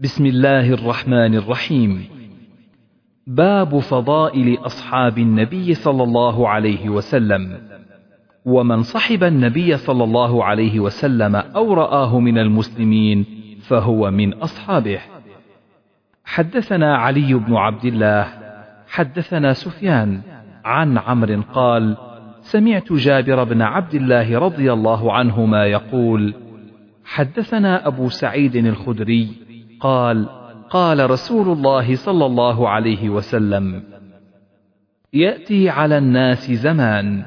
بسم الله الرحمن الرحيم. باب فضائل أصحاب النبي صلى الله عليه وسلم. ومن صحب النبي صلى الله عليه وسلم أو رآه من المسلمين فهو من أصحابه. حدثنا علي بن عبد الله حدثنا سفيان عن عمرو قال سمعت جابر بن عبد الله رضي الله عنهما يقول حدثنا أبو سعيد الخدري قال قال رسول الله صلى الله عليه وسلم يأتي على الناس زمان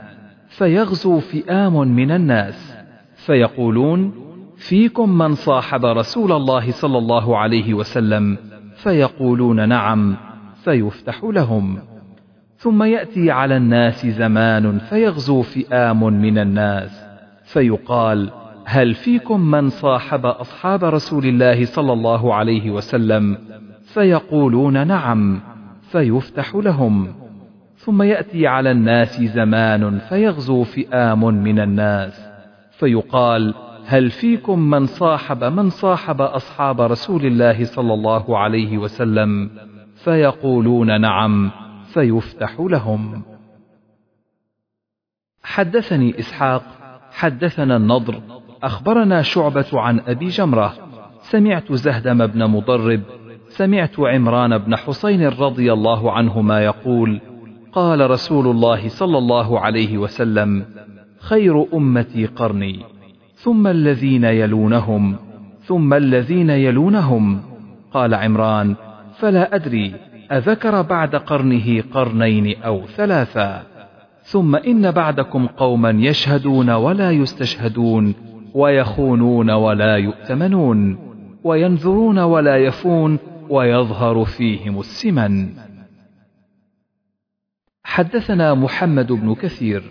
فيغزو فئام من الناس فيقولون فيكم من صاحب رسول الله صلى الله عليه وسلم فيقولون نعم فيفتح لهم. ثم يأتي على الناس زمان فيغزو فئام من الناس فيقال هل فيكم من صاحب أصحاب رسول الله صلى الله عليه وسلم؟ فيقولون نعم فيفتح لهم. ثم يأتي على الناس زمان فيغزو فئام من الناس. فيقال هل فيكم من صاحب من صاحب أصحاب رسول الله صلى الله عليه وسلم؟ فيقولون نعم فيفتح لهم. حدثني إسحاق حدثنا النضر أخبرنا شعبة عن أبي جمرة. سمعت زهدم بن مضرب سمعت عمران بن حسين رضي الله عنهما يقول قال رسول الله صلى الله عليه وسلم خير أمتي قرني ثم الذين يلونهم ثم الذين يلونهم. قال عمران فلا أدري أذكر بعد قرنه قرنين أو ثلاثا ثم إن بعدكم قوما يشهدون ولا يستشهدون. ويخونون ولا يؤتمنون وينذرون ولا يفون ويظهر فيهم السمن. حدثنا محمد بن كثير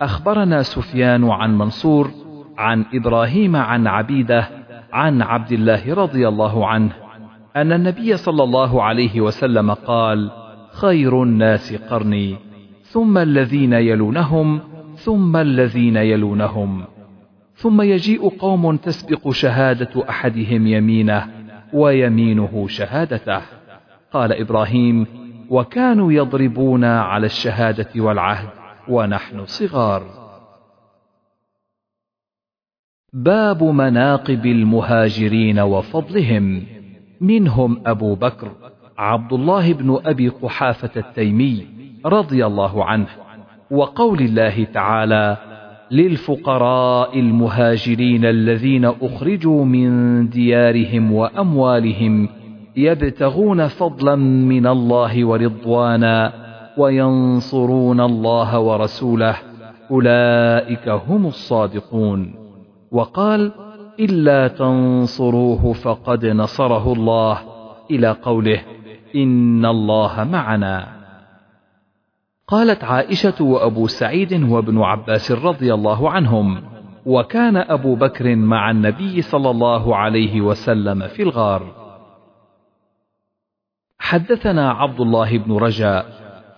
أخبرنا سفيان عن منصور عن إبراهيم عن عبيدة عن عبد الله رضي الله عنه أن النبي صلى الله عليه وسلم قال خير الناس قرني ثم الذين يلونهم ثم الذين يلونهم ثم يجيء قوم تسبق شهادة أحدهم يمينه ويمينه شهادته. قال إبراهيم وكانوا يضربون على الشهادة والعهد ونحن صغار. باب مناقب المهاجرين وفضلهم. منهم أبو بكر عبد الله بن أبي قحافة التيمي رضي الله عنه وقول الله تعالى للفقراء المهاجرين الذين أخرجوا من ديارهم وأموالهم يبتغون فضلا من الله ورضوانا وينصرون الله ورسوله. أولئك هم الصادقون. وقال إلا تنصروه فقد نصره الله. إلى قوله إن الله معنا. قالت عائشة وأبو سعيد وابن عباس رضي الله عنهم وكان أبو بكر مع النبي صلى الله عليه وسلم في الغار. حدثنا عبد الله بن رجاء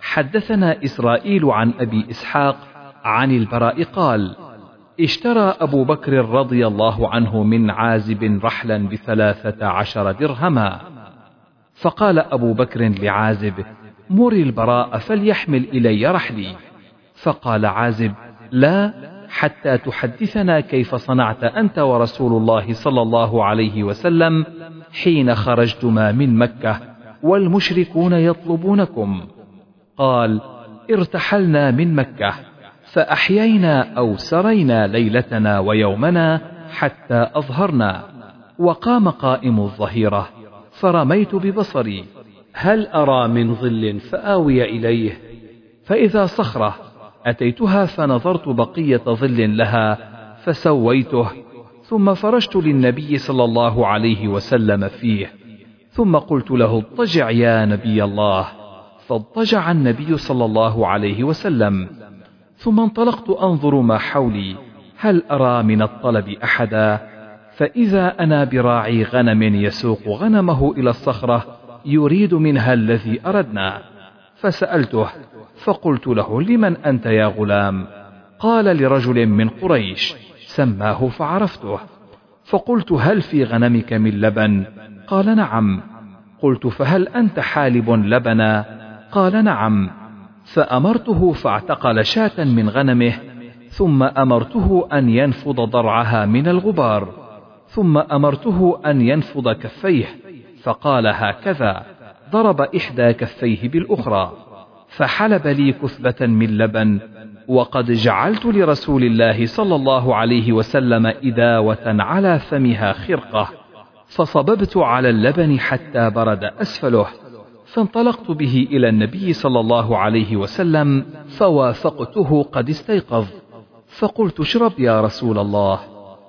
حدثنا إسرائيل عن أبي إسحاق عن البراء قال اشترى أبو بكر رضي الله عنه من عازب رحلا بثلاثة عشر درهما فقال أبو بكر لعازب مر البراء فليحمل إلي رحلي. فقال عازب لا حتى تحدثنا كيف صنعت أنت ورسول الله صلى الله عليه وسلم حين خرجتما من مكة والمشركون يطلبونكم. قال ارتحلنا من مكة فأحيينا أو سرينا ليلتنا ويومنا حتى أظهرنا. وقام قائم الظهيرة فرميت ببصري هل أرى من ظل فآوي إليه؟ فإذا صخرة أتيتها فنظرت بقية ظل لها فسويته ثم فرشت للنبي صلى الله عليه وسلم فيه ثم قلت له اضطجع يا نبي الله فاضطجع النبي صلى الله عليه وسلم ثم انطلقت أنظر ما حولي هل أرى من الطلب أحدا؟ فإذا أنا براعي غنم يسوق غنمه إلى الصخرة يريد منها الذي أردنا. فسألته فقلت له لمن أنت يا غلام؟ قال لرجل من قريش سماه فعرفته. فقلت هل في غنمك من لبن؟ قال نعم. قلت فهل أنت حالب لبنا؟ قال نعم. فأمرته فاعتقل شاة من غنمه ثم أمرته أن ينفض ضرعها من الغبار ثم أمرته أن ينفض كفيه فقال هكذا ضرب إحدى كفيه بالأخرى فحلب لي كثبة من لبن وقد جعلت لرسول الله صلى الله عليه وسلم إداوة على فمها خرقة فصببت على اللبن حتى برد أسفله فانطلقت به إلى النبي صلى الله عليه وسلم فوافقته قد استيقظ فقلت اشرب يا رسول الله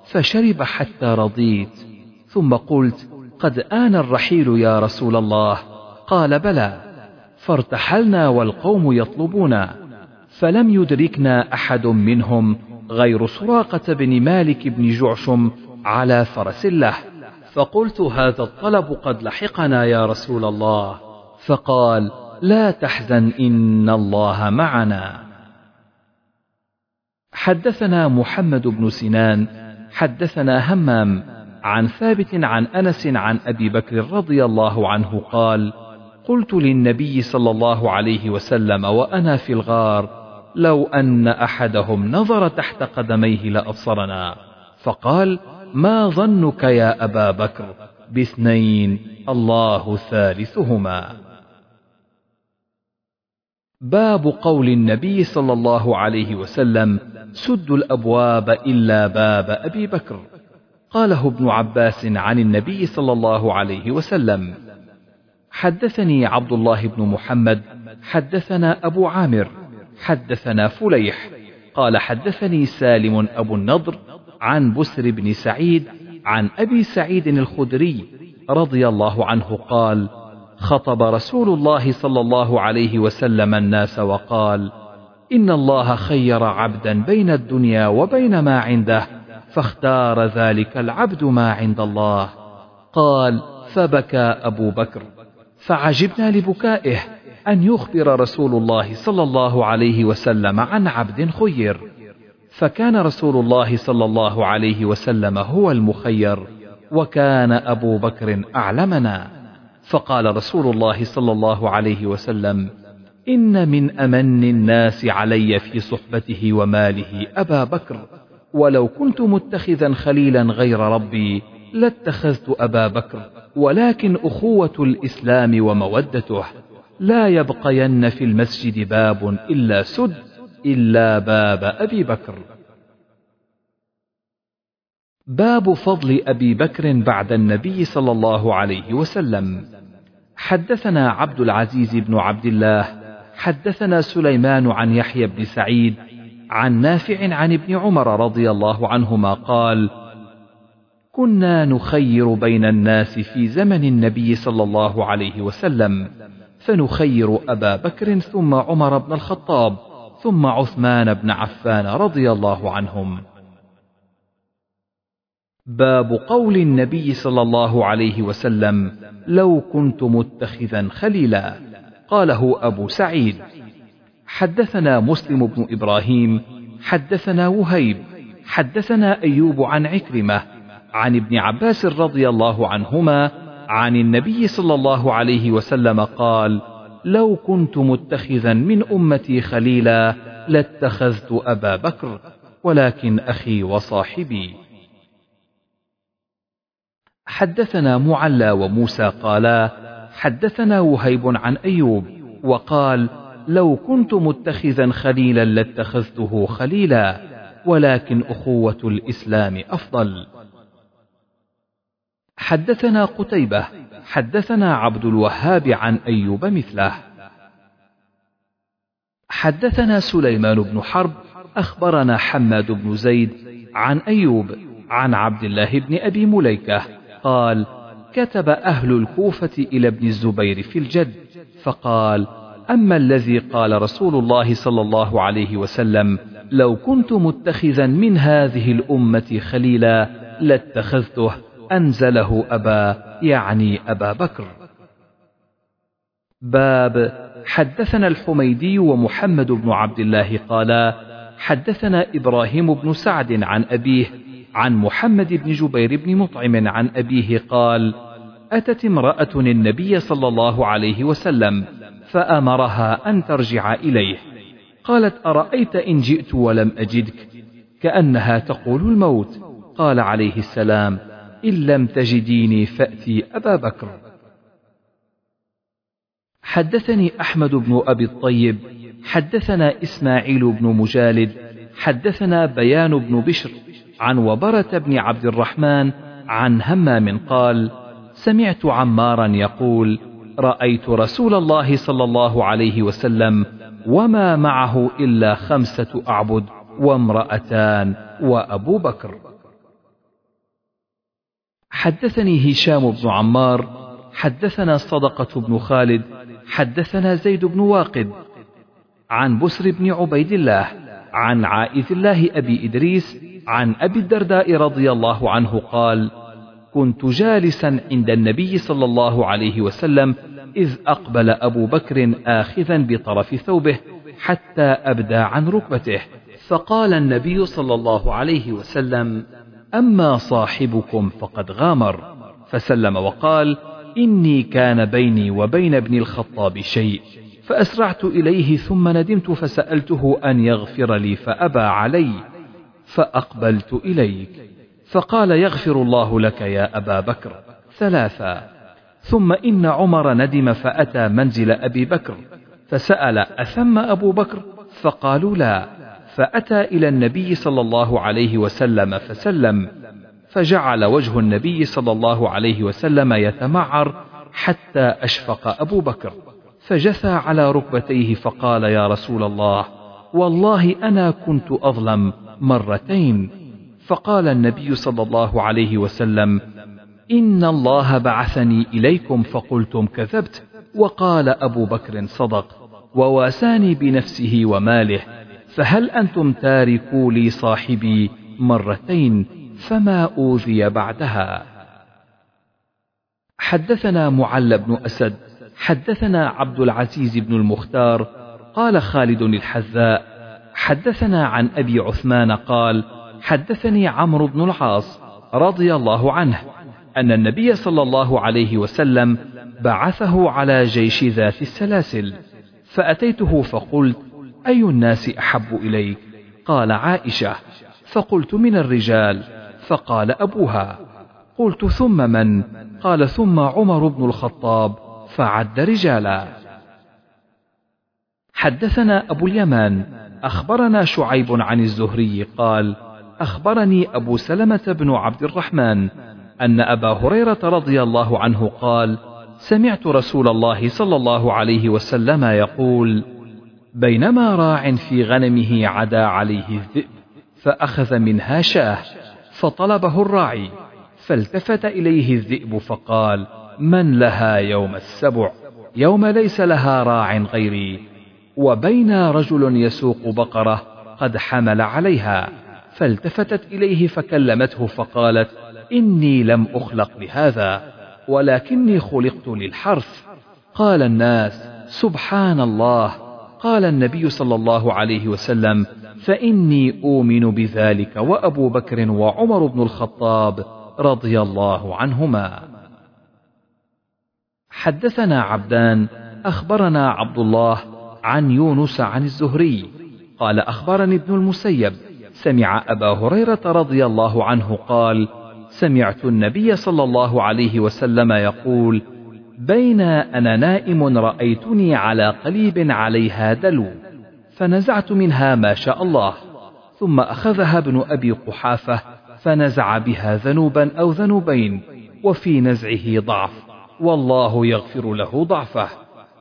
فشرب حتى رضيت ثم قلت قد آن الرحيل يا رسول الله. قال بلى فارتحلنا والقوم يطلبونا فلم يدركنا أحد منهم غير سراقة بن مالك بن جعشم على فرس له. فقلت هذا الطلب قد لحقنا يا رسول الله. فقال لا تحزن إن الله معنا. حدثنا محمد بن سنان حدثنا همام عن ثابت عن أنس عن أبي بكر رضي الله عنه قال قلت للنبي صلى الله عليه وسلم وأنا في الغار لو أن أحدهم نظر تحت قدميه لأبصرنا. فقال ما ظنك يا أبا بكر؟ باثنين الله ثالثهما. باب قول النبي صلى الله عليه وسلم سدوا الأبواب إلا باب أبي بكر. قاله ابن عباس عن النبي صلى الله عليه وسلم. حدثني عبد الله بن محمد حدثنا أبو عامر حدثنا فليح قال حدثني سالم أبو النضر عن بسر بن سعيد عن أبي سعيد الخدري رضي الله عنه قال خطب رسول الله صلى الله عليه وسلم الناس وقال إن الله خير عبدا بين الدنيا وبين ما عنده فاختار ذلك العبد ما عند الله. قال فبكى أبو بكر. فعجبنا لبكائه أن يخبر رسول الله صلى الله عليه وسلم عن عبد خير. فكان رسول الله صلى الله عليه وسلم هو المخير وكان أبو بكر أعلمنا. فقال رسول الله صلى الله عليه وسلم إن من أمن الناس علي في صحبته وماله أبا بكر. ولو كنت متخذا خليلا غير ربي لاتخذت أبا بكر ولكن أخوة الإسلام ومودته. لا يبقين في المسجد باب إلا سد إلا باب أبي بكر. باب فضل أبي بكر بعد النبي صلى الله عليه وسلم. حدثنا عبد العزيز بن عبد الله حدثنا سليمان عن يحيى بن سعيد عن نافع عن ابن عمر رضي الله عنهما قال كنا نخير بين الناس في زمن النبي صلى الله عليه وسلم فنخير أبا بكر ثم عمر بن الخطاب ثم عثمان بن عفان رضي الله عنهم. باب قول النبي صلى الله عليه وسلم لو كنت متخذا خليلا. قاله أبو سعيد. حدثنا مسلم بن إبراهيم حدثنا وهيب حدثنا أيوب عن عكرمة عن ابن عباس رضي الله عنهما عن النبي صلى الله عليه وسلم قال لو كنت متخذا من أمتي خليلا لاتخذت أبا بكر ولكن أخي وصاحبي. حدثنا معلى وموسى قالا حدثنا وهيب عن أيوب وقال لو كنت متخذا خليلا لاتخذته خليلا ولكن أخوة الإسلام أفضل. حدثنا قتيبة حدثنا عبد الوهاب عن أيوب مثله. حدثنا سليمان بن حرب أخبرنا حماد بن زيد عن أيوب عن عبد الله بن أبي مليكة قال كتب أهل الكوفة إلى ابن الزبير في الجد فقال أما الذي قال رسول الله صلى الله عليه وسلم لو كنت متخذا من هذه الأمة خليلا لاتخذته أنزله أبا يعني أبا بكر. باب حدثنا الحميدي ومحمد بن عبد الله قالا حدثنا إبراهيم بن سعد عن أبيه عن محمد بن جبير بن مطعم عن أبيه قال أتت امرأة النبي صلى الله عليه وسلم فأمرها أن ترجع إليه. قالت أرأيت إن جئت ولم أجدك؟ كأنها تقول الموت. قال عليه السلام إن لم تجديني فأتي أبا بكر. حدثني أحمد بن أبي الطيب حدثنا إسماعيل بن مجالد حدثنا بيان بن بشر عن وبرة بن عبد الرحمن عن همام قال سمعت عمارا يقول رأيت رسول الله صلى الله عليه وسلم وما معه إلا خمسة أعبد وامرأتان وأبو بكر. حدثني هشام بن عمار حدثنا صدقة بن خالد حدثنا زيد بن واقد. عن بسر بن عبيد الله عن عائذ الله أبي إدريس عن أبي الدرداء رضي الله عنه قال كنت جالسا عند النبي صلى الله عليه وسلم إذ أقبل أبو بكر آخذا بطرف ثوبه حتى أبدى عن ركبته فقال النبي صلى الله عليه وسلم أما صاحبكم فقد غامر. فسلم وقال إني كان بيني وبين ابن الخطاب شيء فأسرعت إليه ثم ندمت فسألته أن يغفر لي فأبى علي فأقبلت إليك فقال يغفر الله لك يا أبا بكر. ثلاثا ثم إن عمر ندم فأتى منزل أبي بكر فسأل أثم أبو بكر؟ فقالوا لا. فأتى إلى النبي صلى الله عليه وسلم فسلم فجعل وجه النبي صلى الله عليه وسلم يتمعر حتى أشفق أبو بكر فجثى على ركبتيه فقال يا رسول الله والله أنا كنت أظلم مرتين. فقال النبي صلى الله عليه وسلم إن الله بعثني إليكم فقلتم كذبت وقال أبو بكر صدق وواساني بنفسه وماله فهل أنتم تاركوا لي صاحبي مرتين فما أوذي بعدها حدثنا معل بن أسد حدثنا عبد العزيز بن المختار قال خالد الحذاء حدثنا عن أبي عثمان قال حدثني عمرو بن العاص رضي الله عنه أن النبي صلى الله عليه وسلم بعثه على جيش ذات السلاسل فأتيته فقلت أي الناس أحب إليك؟ قال عائشة فقلت من الرجال. فقال أبوها قلت ثم من؟ قال ثم عمر بن الخطاب فعد رجالا. حدثنا أبو اليمان أخبرنا شعيب عن الزهري قال أخبرني أبو سلمة بن عبد الرحمن أن أبا هريرة رضي الله عنه قال سمعت رسول الله صلى الله عليه وسلم يقول بينما راع في غنمه عدا عليه الذئب فأخذ منها شاه فطلبه الراعي فالتفت إليه الذئب فقال من لها يوم السبع؟ يوم ليس لها راع غيري. وبين رجل يسوق بقرة قد حمل عليها فالتفتت إليه فكلمته فقالت إني لم أخلق لهذا ولكني خلقت للحرث. قال الناس سبحان الله قال النبي صلى الله عليه وسلم فإني أؤمن بذلك وأبو بكر وعمر بن الخطاب رضي الله عنهما. حدثنا عبدان أخبرنا عبد الله عن يونس عن الزهري. قال أخبرني ابن المسيب. سمع أبا هريرة رضي الله عنه قال سمعت النبي صلى الله عليه وسلم يقول بين أنا نائم رأيتني على قليب عليها دلو فنزعت منها ما شاء الله ثم أخذها ابن أبي قحافة فنزع بها ذنوبا أو ذنوبين وفي نزعه ضعف والله يغفر له ضعفه.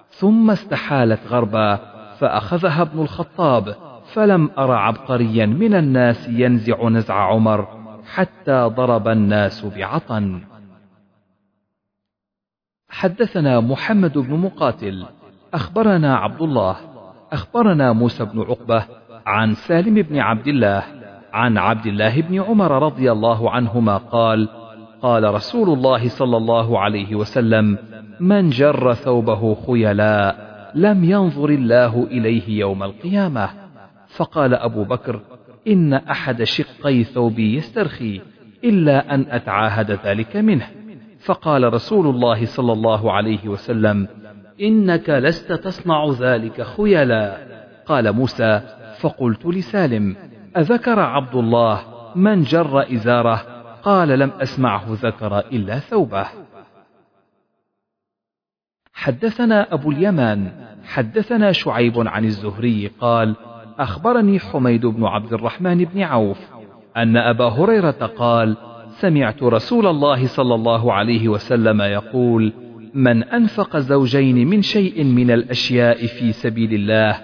ثم استحالت غربا فأخذها ابن الخطاب فلم أر عبقريا من الناس ينزع نزع عمر حتى ضرب الناس بعطن. حدثنا محمد بن مقاتل أخبرنا عبد الله أخبرنا موسى بن عقبة عن سالم بن عبد الله عن عبد الله بن عمر رضي الله عنهما قال قال رسول الله صلى الله عليه وسلم من جر ثوبه خيلاء لم ينظر الله إليه يوم القيامة. فقال أبو بكر إن أحد شقي ثوبي يسترخي إلا أن أتعاهد ذلك منه. فقال رسول الله صلى الله عليه وسلم إنك لست تصنع ذلك خيلا. قال موسى فقلت لسالم أذكر عبد الله من جر إزاره؟ قال لم أسمعه ذكر إلا ثوبه. حدثنا أبو اليمان حدثنا شعيب عن الزهري قال أخبرني حميد بن عبد الرحمن بن عوف أن أبا هريرة قال سمعت رسول الله صلى الله عليه وسلم يقول من أنفق زوجين من شيء من الأشياء في سبيل الله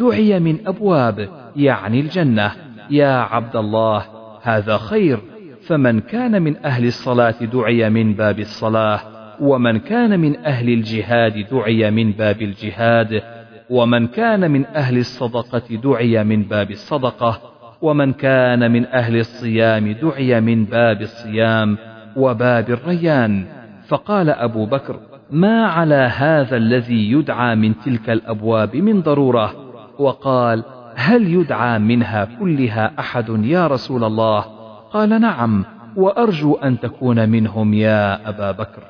دعي من أبواب يعني الجنة. يا عبد الله هذا خير. فمن كان من أهل الصلاة دعي من باب الصلاة ومن كان من أهل الجهاد دعي من باب الجهاد. ومن كان من أهل الصدقة دعي من باب الصدقة ومن كان من أهل الصيام دعي من باب الصيام وباب الريان. فقال أبو بكر ما على هذا الذي يدعى من تلك الأبواب من ضرورة؟ وقال هل يدعى منها كلها أحد يا رسول الله؟ قال نعم وأرجو أن تكون منهم يا أبا بكر.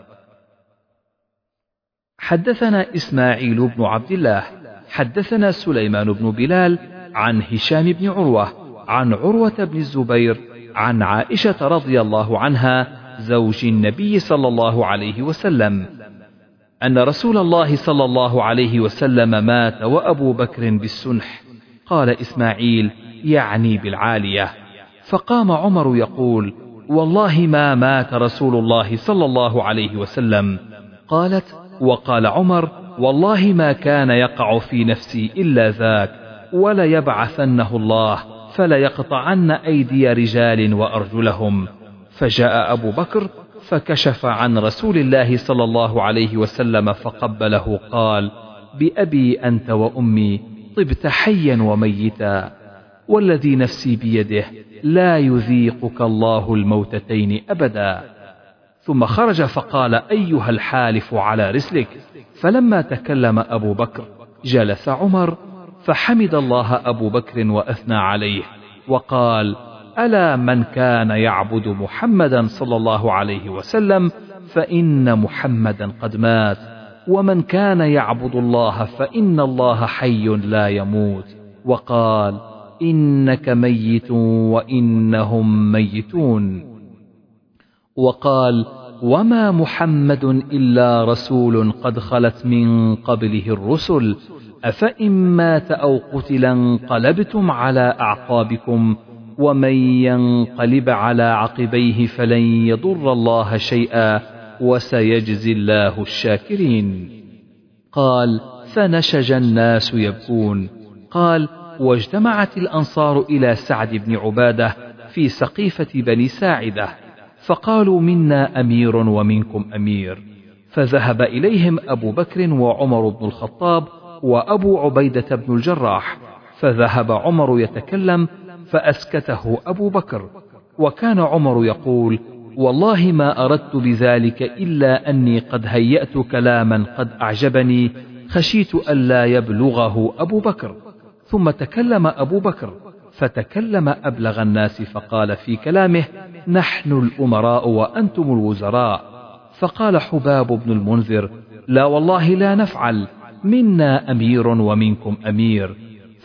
حدثنا إسماعيل بن عبد الله حدثنا سليمان بن بلال عن هشام بن عروة عن عروة بن الزبير عن عائشة رضي الله عنها زوج النبي صلى الله عليه وسلم أن رسول الله صلى الله عليه وسلم مات وأبو بكر بالسنح. قال إسماعيل يعني بالعالية. فقام عمر يقول والله ما مات رسول الله صلى الله عليه وسلم. قالت وقال عمر والله ما كان يقع في نفسي إلا ذاك وليبعثنه الله فليقطعن أيدي رجال وأرجلهم. فجاء أبو بكر فكشف عن رسول الله صلى الله عليه وسلم فقبله قال بأبي أنت وأمي طبت حيا وميتا والذي نفسي بيده لا يذيقك الله الموتتين أبدا. ثم خرج فقال أيها الحالف على رسلك؟ فلما تكلم أبو بكر جلس عمر فحمد الله أبو بكر وأثنى عليه وقال ألا من كان يعبد محمدا صلى الله عليه وسلم فإن محمدا قد مات ومن كان يعبد الله فإن الله حي لا يموت. وقال إنك ميت وإنهم ميتون. وقال وما محمد إلا رسول قد خلت من قبله الرسل أفإن مات أو قتل انقلبتم على أعقابكم ومن ينقلب على عقبيه فلن يضر الله شيئا وسيجزي الله الشاكرين قال فنشج الناس يبكون قال واجتمعت الأنصار إلى سعد بن عبادة في سقيفة بني ساعدة فقالوا منا أمير ومنكم أمير. فذهب إليهم أبو بكر وعمر بن الخطاب وأبو عبيدة بن الجراح. فذهب عمر يتكلم فأسكته أبو بكر. وكان عمر يقول والله ما أردت بذلك إلا أني قد هيأت كلاما قد أعجبني خشيت ألا يبلغه أبو بكر. ثم تكلم أبو بكر. فتكلم أبلغ الناس فقال في كلامه نحن الأمراء وأنتم الوزراء. فقال حباب بن المنذر لا والله لا نفعل منا أمير ومنكم أمير.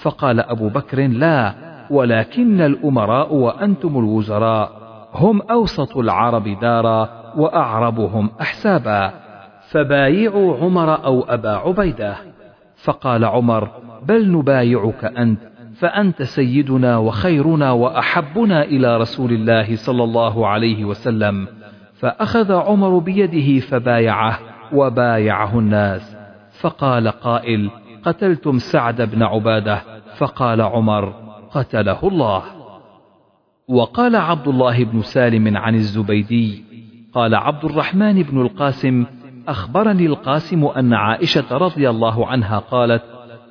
فقال أبو بكر لا ولكن الأمراء وأنتم الوزراء هم أوسط العرب دارا وأعربهم أحسابا فبايعوا عمر أو أبا عبيدة. فقال عمر بل نبايعك أنت فأنت سيدنا وخيرنا وأحبنا إلى رسول الله صلى الله عليه وسلم فأخذ عمر بيده فبايعه وبايعه الناس. فقال قائل قتلتم سعد بن عبادة؟ فقال عمر قتله الله. وقال عبد الله بن سالم عن الزبيدي قال عبد الرحمن بن القاسم أخبرني القاسم أن عائشة رضي الله عنها قالت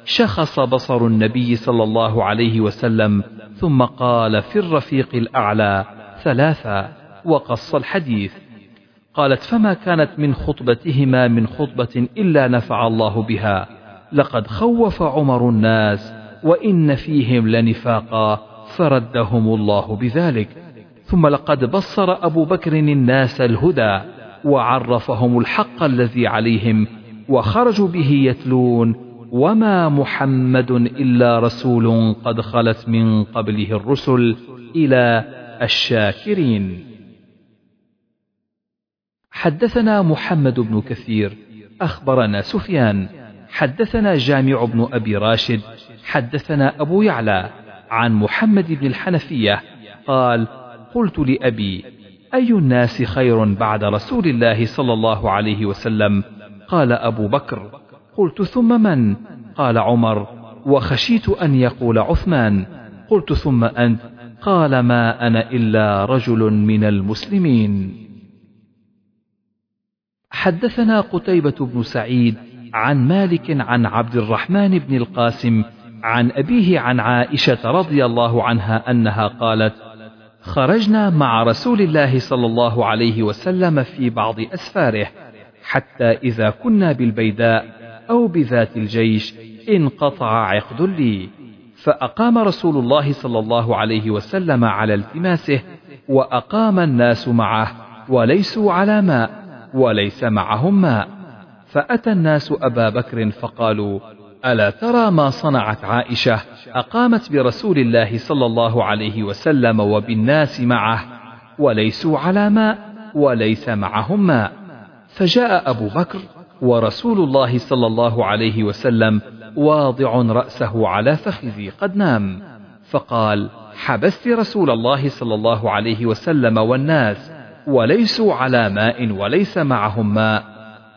شخص بصر النبي صلى الله عليه وسلم ثم قال في الرفيق الأعلى ثلاثا وقص الحديث. قالت فما كانت من خطبتهما من خطبة إلا نفع الله بها لقد خوف عمر الناس وإن فيهم لنفاقا فردهم الله بذلك. ثم لقد بصر أبو بكر الناس الهدى وعرفهم الحق الذي عليهم وخرجوا به يتلون وما محمد إلا رسول قد خلت من قبله الرسل إلى الشاكرين. حدثنا محمد بن كثير أخبرنا سفيان حدثنا جامع بن أبي راشد حدثنا أبو يعلى عن محمد بن الحنفية قال قلت لأبي أي الناس خير بعد رسول الله صلى الله عليه وسلم؟ قال أبو بكر. قلت ثم من؟ قال عمر. وخشيت أن يقول عثمان. قلت ثم أنت؟ قال ما أنا إلا رجل من المسلمين. حدثنا قتيبة بن سعيد عن مالك عن عبد الرحمن بن القاسم عن أبيه عن عائشة رضي الله عنها أنها قالت خرجنا مع رسول الله صلى الله عليه وسلم في بعض أسفاره حتى إذا كنا بالبيداء أو بذات الجيش انقطع عقد لي. فأقام رسول الله صلى الله عليه وسلم على التماسه وأقام الناس معه وليسوا على ماء وليس معهم ماء. فأتى الناس أبا بكر فقالوا ألا ترى ما صنعت عائشة؟ أقامت برسول الله صلى الله عليه وسلم وبالناس معه وليسوا على ماء وليس معهم ماء. فجاء أبو بكر ورسول الله صلى الله عليه وسلم واضع رأسه على فخذي قد نام. فقال حبست رسول الله صلى الله عليه وسلم والناس وليسوا على ماء وليس معهم ماء.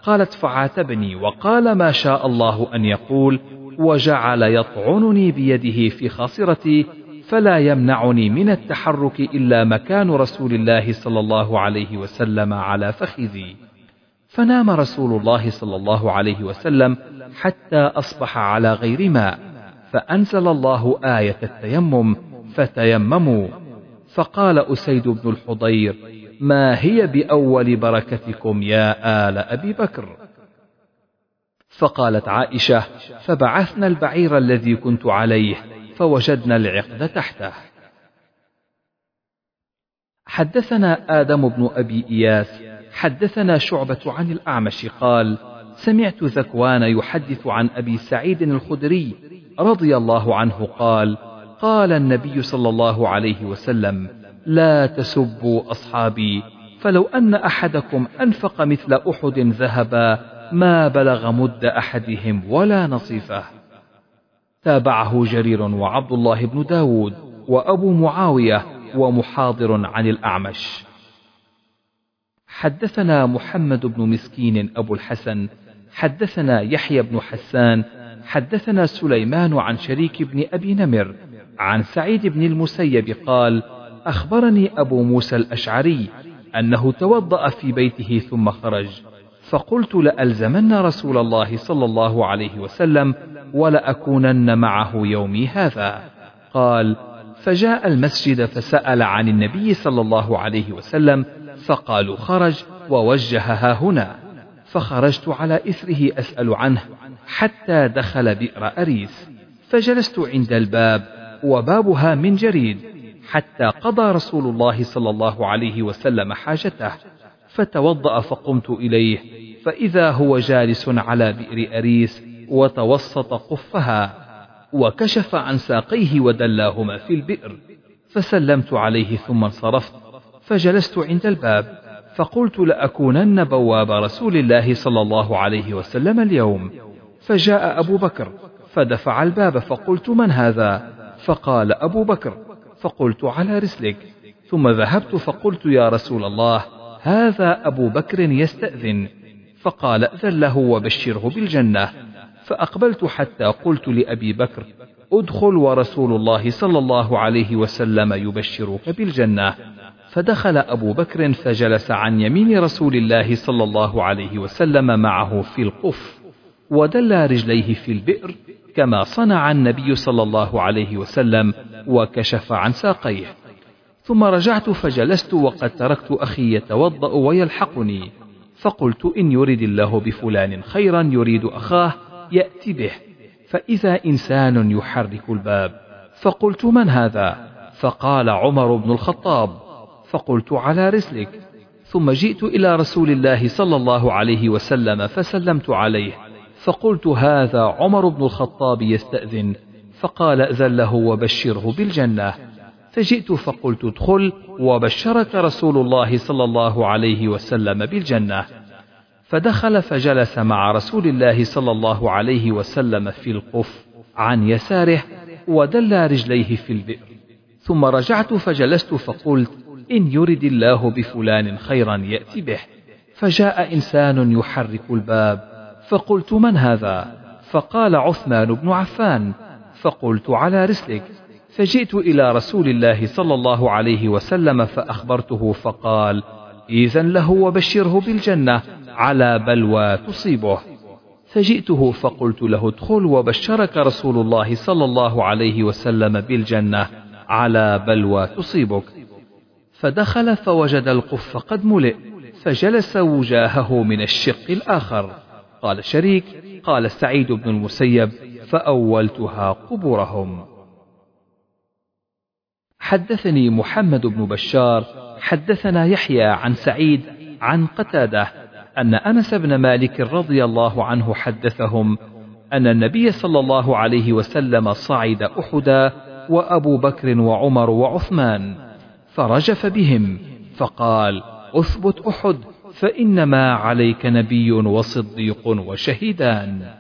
قالت فعاتبني وقال ما شاء الله أن يقول وجعل يطعنني بيده في خاصرتي فلا يمنعني من التحرك إلا مكان رسول الله صلى الله عليه وسلم على فخذي. فنام رسول الله صلى الله عليه وسلم حتى أصبح على غير ماء فأنزل الله آية التيمم فتيمموا. فقال أسيد بن الحضير ما هي بأول بركتكم يا آل أبي بكر؟ فقالت عائشة فبعثنا البعير الذي كنت عليه فوجدنا العقد تحته. حدثنا آدم بن أبي إياس حدثنا شعبة عن الأعمش قال سمعت ذكوان يحدث عن أبي سعيد الخدري رضي الله عنه قال قال النبي صلى الله عليه وسلم لا تسبوا أصحابي فلو أن أحدكم أنفق مثل أحد ذهبا ما بلغ مد أحدهم ولا نصيفه. تابعه جرير وعبد الله بن داود وأبو معاوية ومحاضر عن الأعمش. حدثنا محمد بن مسكين أبو الحسن حدثنا يحيى بن حسان حدثنا سليمان عن شريك بن أبي نمر عن سعيد بن المسيب قال أخبرني أبو موسى الأشعري أنه توضأ في بيته ثم خرج فقلت لألزمن رسول الله صلى الله عليه وسلم ولأكونن معه يومي هذا. قال فجاء المسجد فسأل عن النبي صلى الله عليه وسلم فقالوا خرج ووجهها هنا. فخرجت على إثره أسأل عنه حتى دخل بئر أريس. فجلست عند الباب وبابها من جريد حتى قضى رسول الله صلى الله عليه وسلم حاجته. فتوضأ فقمت إليه فإذا هو جالس على بئر أريس وتوسط قفها. وكشف عن ساقيه ودلاهما في البئر فسلمت عليه ثم انصرفت فجلست عند الباب فقلت لأكونن بواب رسول الله صلى الله عليه وسلم اليوم. فجاء أبو بكر فدفع الباب فقلت من هذا؟ فقال أبو بكر فقلت على رسلك. ثم ذهبت فقلت يا رسول الله هذا أبو بكر يستأذن. فقال أذن له وبشره بالجنة. فأقبلت حتى قلت لأبي بكر ادخل ورسول الله صلى الله عليه وسلم يبشرك بالجنة. فدخل أبو بكر فجلس عن يمين رسول الله صلى الله عليه وسلم معه في القف ودل رجليه في البئر كما صنع النبي صلى الله عليه وسلم وكشف عن ساقيه. ثم رجعت فجلست وقد تركت أخي يتوضأ ويلحقني فقلت إن يرد الله بفلان خيرا يريد أخاه يأتي به فإذا إنسان يحرك الباب فقلت من هذا؟ فقال عمر بن الخطاب فقلت على رسلك. ثم جئت إلى رسول الله صلى الله عليه وسلم فسلمت عليه فقلت هذا عمر بن الخطاب يستأذن فقال ائذن له وبشره بالجنة. فجئت فقلت ادخل وبشرك رسول الله صلى الله عليه وسلم بالجنة. فدخل فجلس مع رسول الله صلى الله عليه وسلم في القف عن يساره ودل رجليه في البئر. ثم رجعت فجلست فقلت إن يرد الله بفلان خيرا يأتي به. فجاء إنسان يحرك الباب. فقلت من هذا؟ فقال عثمان بن عفان. فقلت على رسلك. فجئت إلى رسول الله صلى الله عليه وسلم فأخبرته فقال إذن له وبشره بالجنة. على بلوى تصيبه. فجئته فقلت له ادخل وبشرك رسول الله صلى الله عليه وسلم بالجنة على بلوى تصيبك. فدخل فوجد القف قد ملئ فجلس وجاهه من الشق الآخر. قال شريك قال سعيد بن المسيب فأولتها قبورهم. حدثني محمد بن بشار حدثنا يحيى عن سعيد عن قتادة أن أنس بن مالك رضي الله عنه حدثهم أن النبي صلى الله عليه وسلم صعد احدا وأبو بكر وعمر وعثمان فرجف بهم فقال أثبت أحد فإنما عليك نبي وصديق وشهيدان.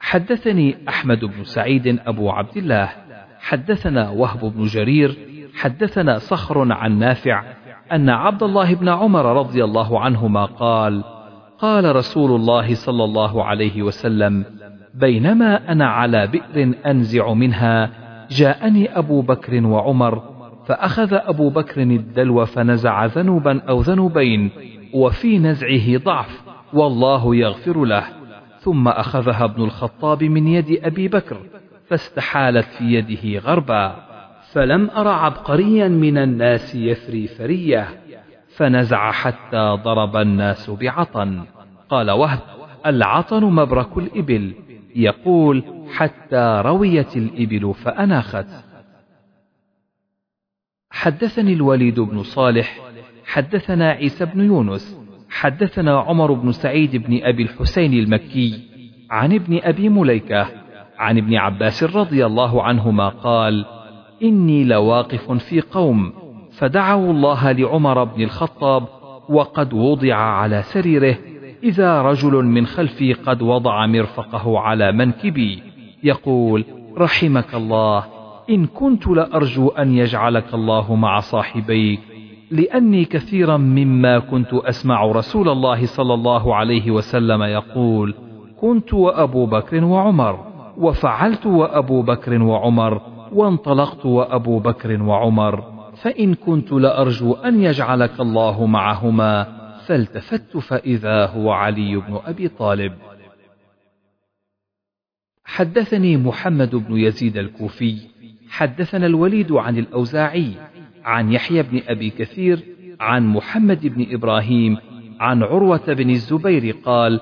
حدثني أحمد بن سعيد أبو عبد الله حدثنا وهب بن جرير حدثنا صخر عن نافع أن عبد الله بن عمر رضي الله عنهما قال قال رسول الله صلى الله عليه وسلم بينما أنا على بئر أنزع منها جاءني أبو بكر وعمر فأخذ أبو بكر الدلو فنزع ذنوبا أو ذنوبين وفي نزعه ضعف والله يغفر له. ثم أخذها ابن الخطاب من يد أبي بكر فاستحالت في يده غربا. فلم أر عبقريا من الناس يفري فرية فنزع حتى ضرب الناس بعطن. قال وهب العطن مبرك الإبل. يقول حتى رويت الإبل فأناخت. حدثني الوليد بن صالح حدثنا عيسى بن يونس حدثنا عمر بن سعيد بن أبي الحسين المكي عن ابن أبي مليكة عن ابن عباس رضي الله عنهما قال إني لواقف في قوم فدعوا الله لعمر بن الخطاب وقد وضع على سريره إذا رجل من خلفي قد وضع مرفقه على منكبي يقول رحمك الله إن كنت لأرجو أن يجعلك الله مع صاحبيك لأني كثيرا مما كنت أسمع رسول الله صلى الله عليه وسلم يقول كنت وأبو بكر وعمر وفعلت وأبو بكر وعمر وانطلقت وأبو بكر وعمر فإن كنت لأرجو أن يجعلك الله معهما فالتفت فإذا هو علي بن أبي طالب. حدثني محمد بن يزيد الكوفي حدثنا الوليد عن الأوزاعي عن يحيى بن أبي كثير عن محمد بن إبراهيم عن عروة بن الزبير قال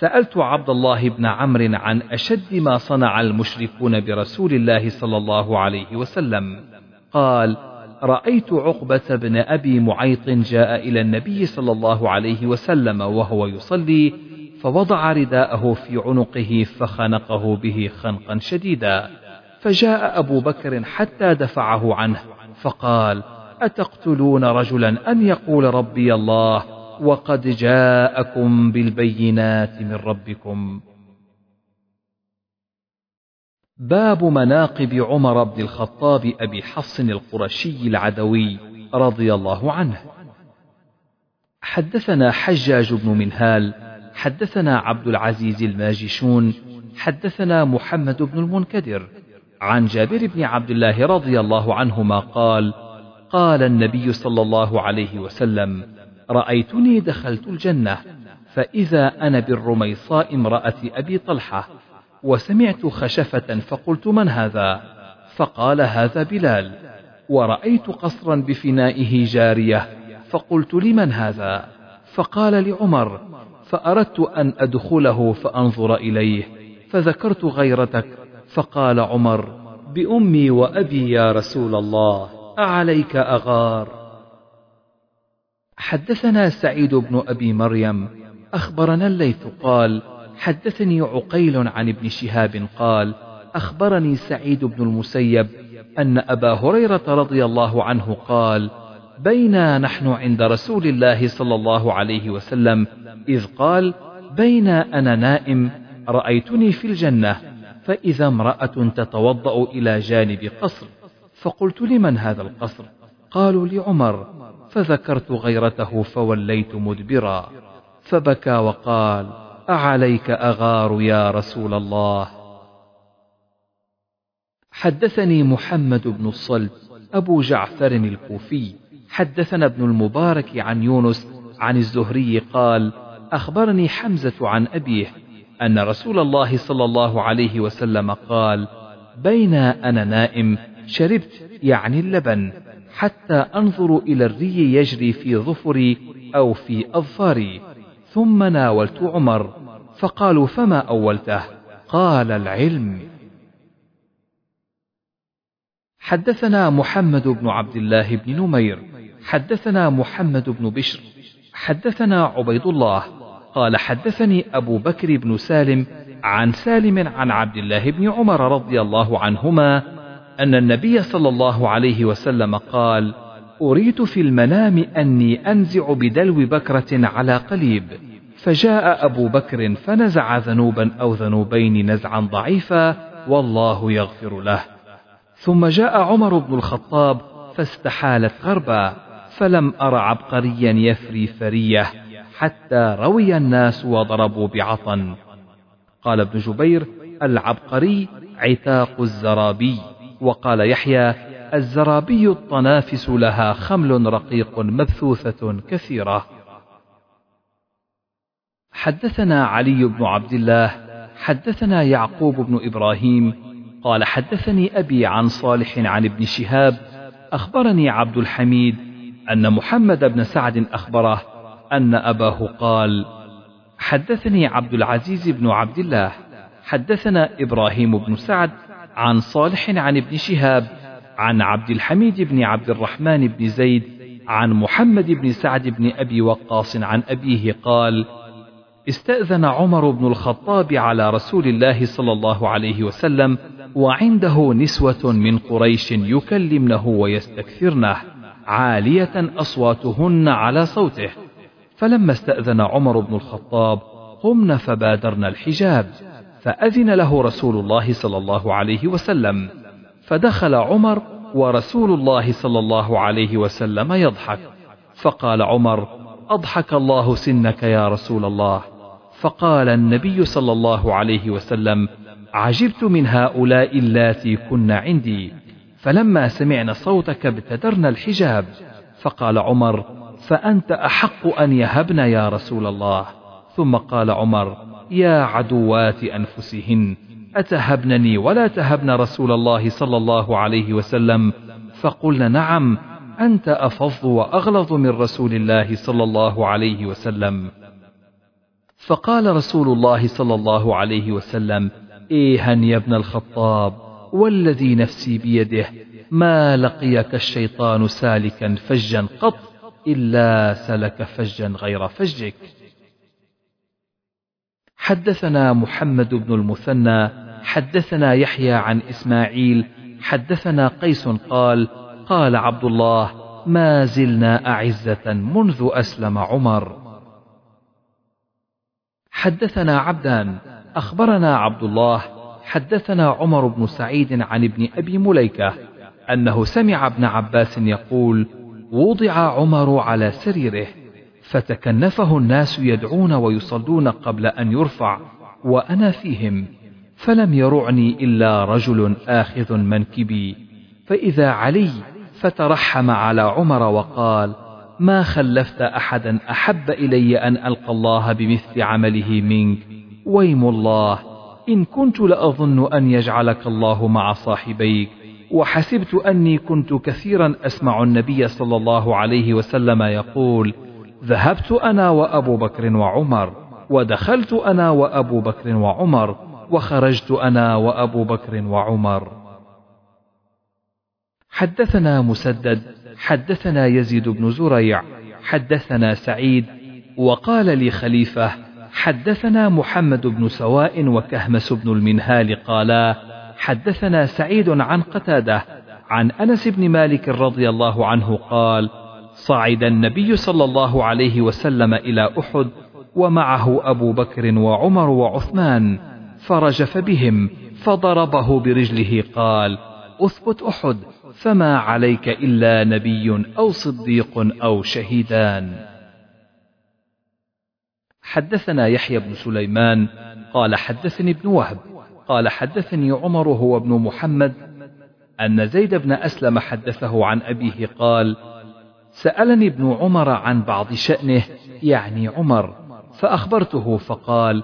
سألت عبد الله بن عمرو عن أشد ما صنع المشركون برسول الله صلى الله عليه وسلم. قال رأيت عقبة بن أبي معيط جاء إلى النبي صلى الله عليه وسلم وهو يصلي فوضع رداءه في عنقه فخنقه به خنقا شديدا. فجاء أبو بكر حتى دفعه عنه فقال أتقتلون رجلا أن يقول ربي الله؟ وقد جاءكم بالبينات من ربكم. باب مناقب عمر بن الخطاب أبي حفص القرشي العدوي رضي الله عنه. حدثنا حجاج بن منهال حدثنا عبد العزيز الماجشون حدثنا محمد بن المنكدر. عن جابر بن عبد الله رضي الله عنهما قال قال النبي صلى الله عليه وسلم رأيتني دخلت الجنة فإذا أنا بالرميصاء امرأة أبي طلحة وسمعت خشفة فقلت من هذا؟ فقال هذا بلال ورأيت قصرا بفنائه جارية فقلت لمن هذا؟ فقال لعمر فأردت أن أدخله فأنظر إليه فذكرت غيرتك فقال عمر بأمي وأبي يا رسول الله أعليك أغار؟ حدثنا سعيد بن أبي مريم أخبرنا الليث قال حدثني عقيل عن ابن شهاب قال أخبرني سعيد بن المسيب أن أبا هريرة رضي الله عنه قال بينا نحن عند رسول الله صلى الله عليه وسلم إذ قال بين أنا نائم رأيتني في الجنة فإذا امرأة تتوضأ إلى جانب قصر فقلت لمن هذا القصر؟ قالوا لعمر. فذكرت غيرته فوليت مدبرا. فبكى وقال أعليك أغار يا رسول الله؟ حدثني محمد بن الصلت أبو جعفر الكوفي. حدثنا ابن المبارك عن يونس عن الزهري قال أخبرني حمزة عن أبيه أن رسول الله صلى الله عليه وسلم قال بين أنا نائم شربت يعني اللبن. حتى أنظر إلى الري يجري في ظفري أو في أظفاري. ثم ناولت عمر فقالوا فما أولته؟ قال العلم. حدثنا محمد بن عبد الله بن نمير. حدثنا محمد بن بشر. حدثنا عبيد الله. قال حدثني أبو بكر بن سالم عن سالم عن عبد الله بن عمر رضي الله عنهما أن النبي صلى الله عليه وسلم قال أريت في المنام أني أنزع بدلو بكرة على قليب. فجاء أبو بكر فنزع ذنوبا أو ذنوبين نزعا ضعيفا والله يغفر له. ثم جاء عمر بن الخطاب فاستحالت غربا فلم أر عبقريا يفري فرية حتى روي الناس وضربوا بعطن قال ابن جبير العبقري عتاق الزرابي. وقال يحيى الزرابي الطنافس لها خمل رقيق مبثوثة كثيرة. حدثنا علي بن عبد الله حدثنا يعقوب بن إبراهيم قال حدثني أبي عن صالح عن ابن شهاب أخبرني عبد الحميد أن محمد بن سعد أخبره أن أباه قال حدثني عبد العزيز بن عبد الله حدثنا إبراهيم بن سعد عن صالح عن ابن شهاب عن عبد الحميد بن عبد الرحمن بن زيد عن محمد بن سعد بن أبي وقاص عن أبيه قال استأذن عمر بن الخطاب على رسول الله صلى الله عليه وسلم وعنده نسوة من قريش يكلمنه ويستكثرنه عالية أصواتهن على صوته. فلما استأذن عمر بن الخطاب قمن فبادرن الحجاب. فأذن له رسول الله صلى الله عليه وسلم. فدخل عمر ورسول الله صلى الله عليه وسلم يضحك. فقال عمر أضحك الله سنك يا رسول الله. فقال النبي صلى الله عليه وسلم عجبت من هؤلاء اللاتي كن عندي. فلما سمعن صوتك ابتدرن الحجاب. فقال عمر فأنت أحق أن يهبن يا رسول الله. ثم قال عمر يا عدوات أنفسهن أتهبنني ولا تهبن رسول الله صلى الله عليه وسلم؟ فقلن نعم أنت أفظ وأغلظ من رسول الله صلى الله عليه وسلم. فقال رسول الله صلى الله عليه وسلم إيها يا ابن الخطاب والذي نفسي بيده ما لقيك الشيطان سالكا فجا قط إلا سلك فجا غير فجك. حدثنا محمد بن المثنى حدثنا يحيى عن إسماعيل حدثنا قيس قال قال عبد الله ما زلنا أعزة منذ أسلم عمر. حدثنا عبدان أخبرنا عبد الله حدثنا عمر بن سعيد عن ابن أبي مليكة أنه سمع ابن عباس يقول وضع عمر على سريره فتكنفه الناس يدعون ويصلون قبل أن يرفع وأنا فيهم فلم يرعني إلا رجل آخذ منكبي. فإذا علي فترحم على عمر وقال ما خلفت أحدا أحب إلي أن ألقى الله بمثل عمله منك؟ ويم الله إن كنت لأظن أن يجعلك الله مع صاحبيك. وحسبت أني كنت كثيرا أسمع النبي صلى الله عليه وسلم يقول ذهبت أنا وأبو بكر وعمر ودخلت أنا وأبو بكر وعمر وخرجت أنا وأبو بكر وعمر. حدثنا مسدد حدثنا يزيد بن زريع حدثنا سعيد وقال لي خليفة حدثنا محمد بن سواء وكهمس بن المنهال قالا حدثنا سعيد عن قتادة عن أنس بن مالك رضي الله عنه قال صعد النبي صلى الله عليه وسلم إلى أحد ومعه أبو بكر وعمر وعثمان فرجف بهم فضربه برجله قال أثبت أحد فما عليك إلا نبي أو صديق أو شهيدان. حدثنا يحيى بن سليمان قال حدثني ابن وهب قال حدثني عمر هو ابن محمد أن زيد بن أسلم حدثه عن أبيه قال سألني ابن عمر عن بعض شأنه يعني عمر فأخبرته فقال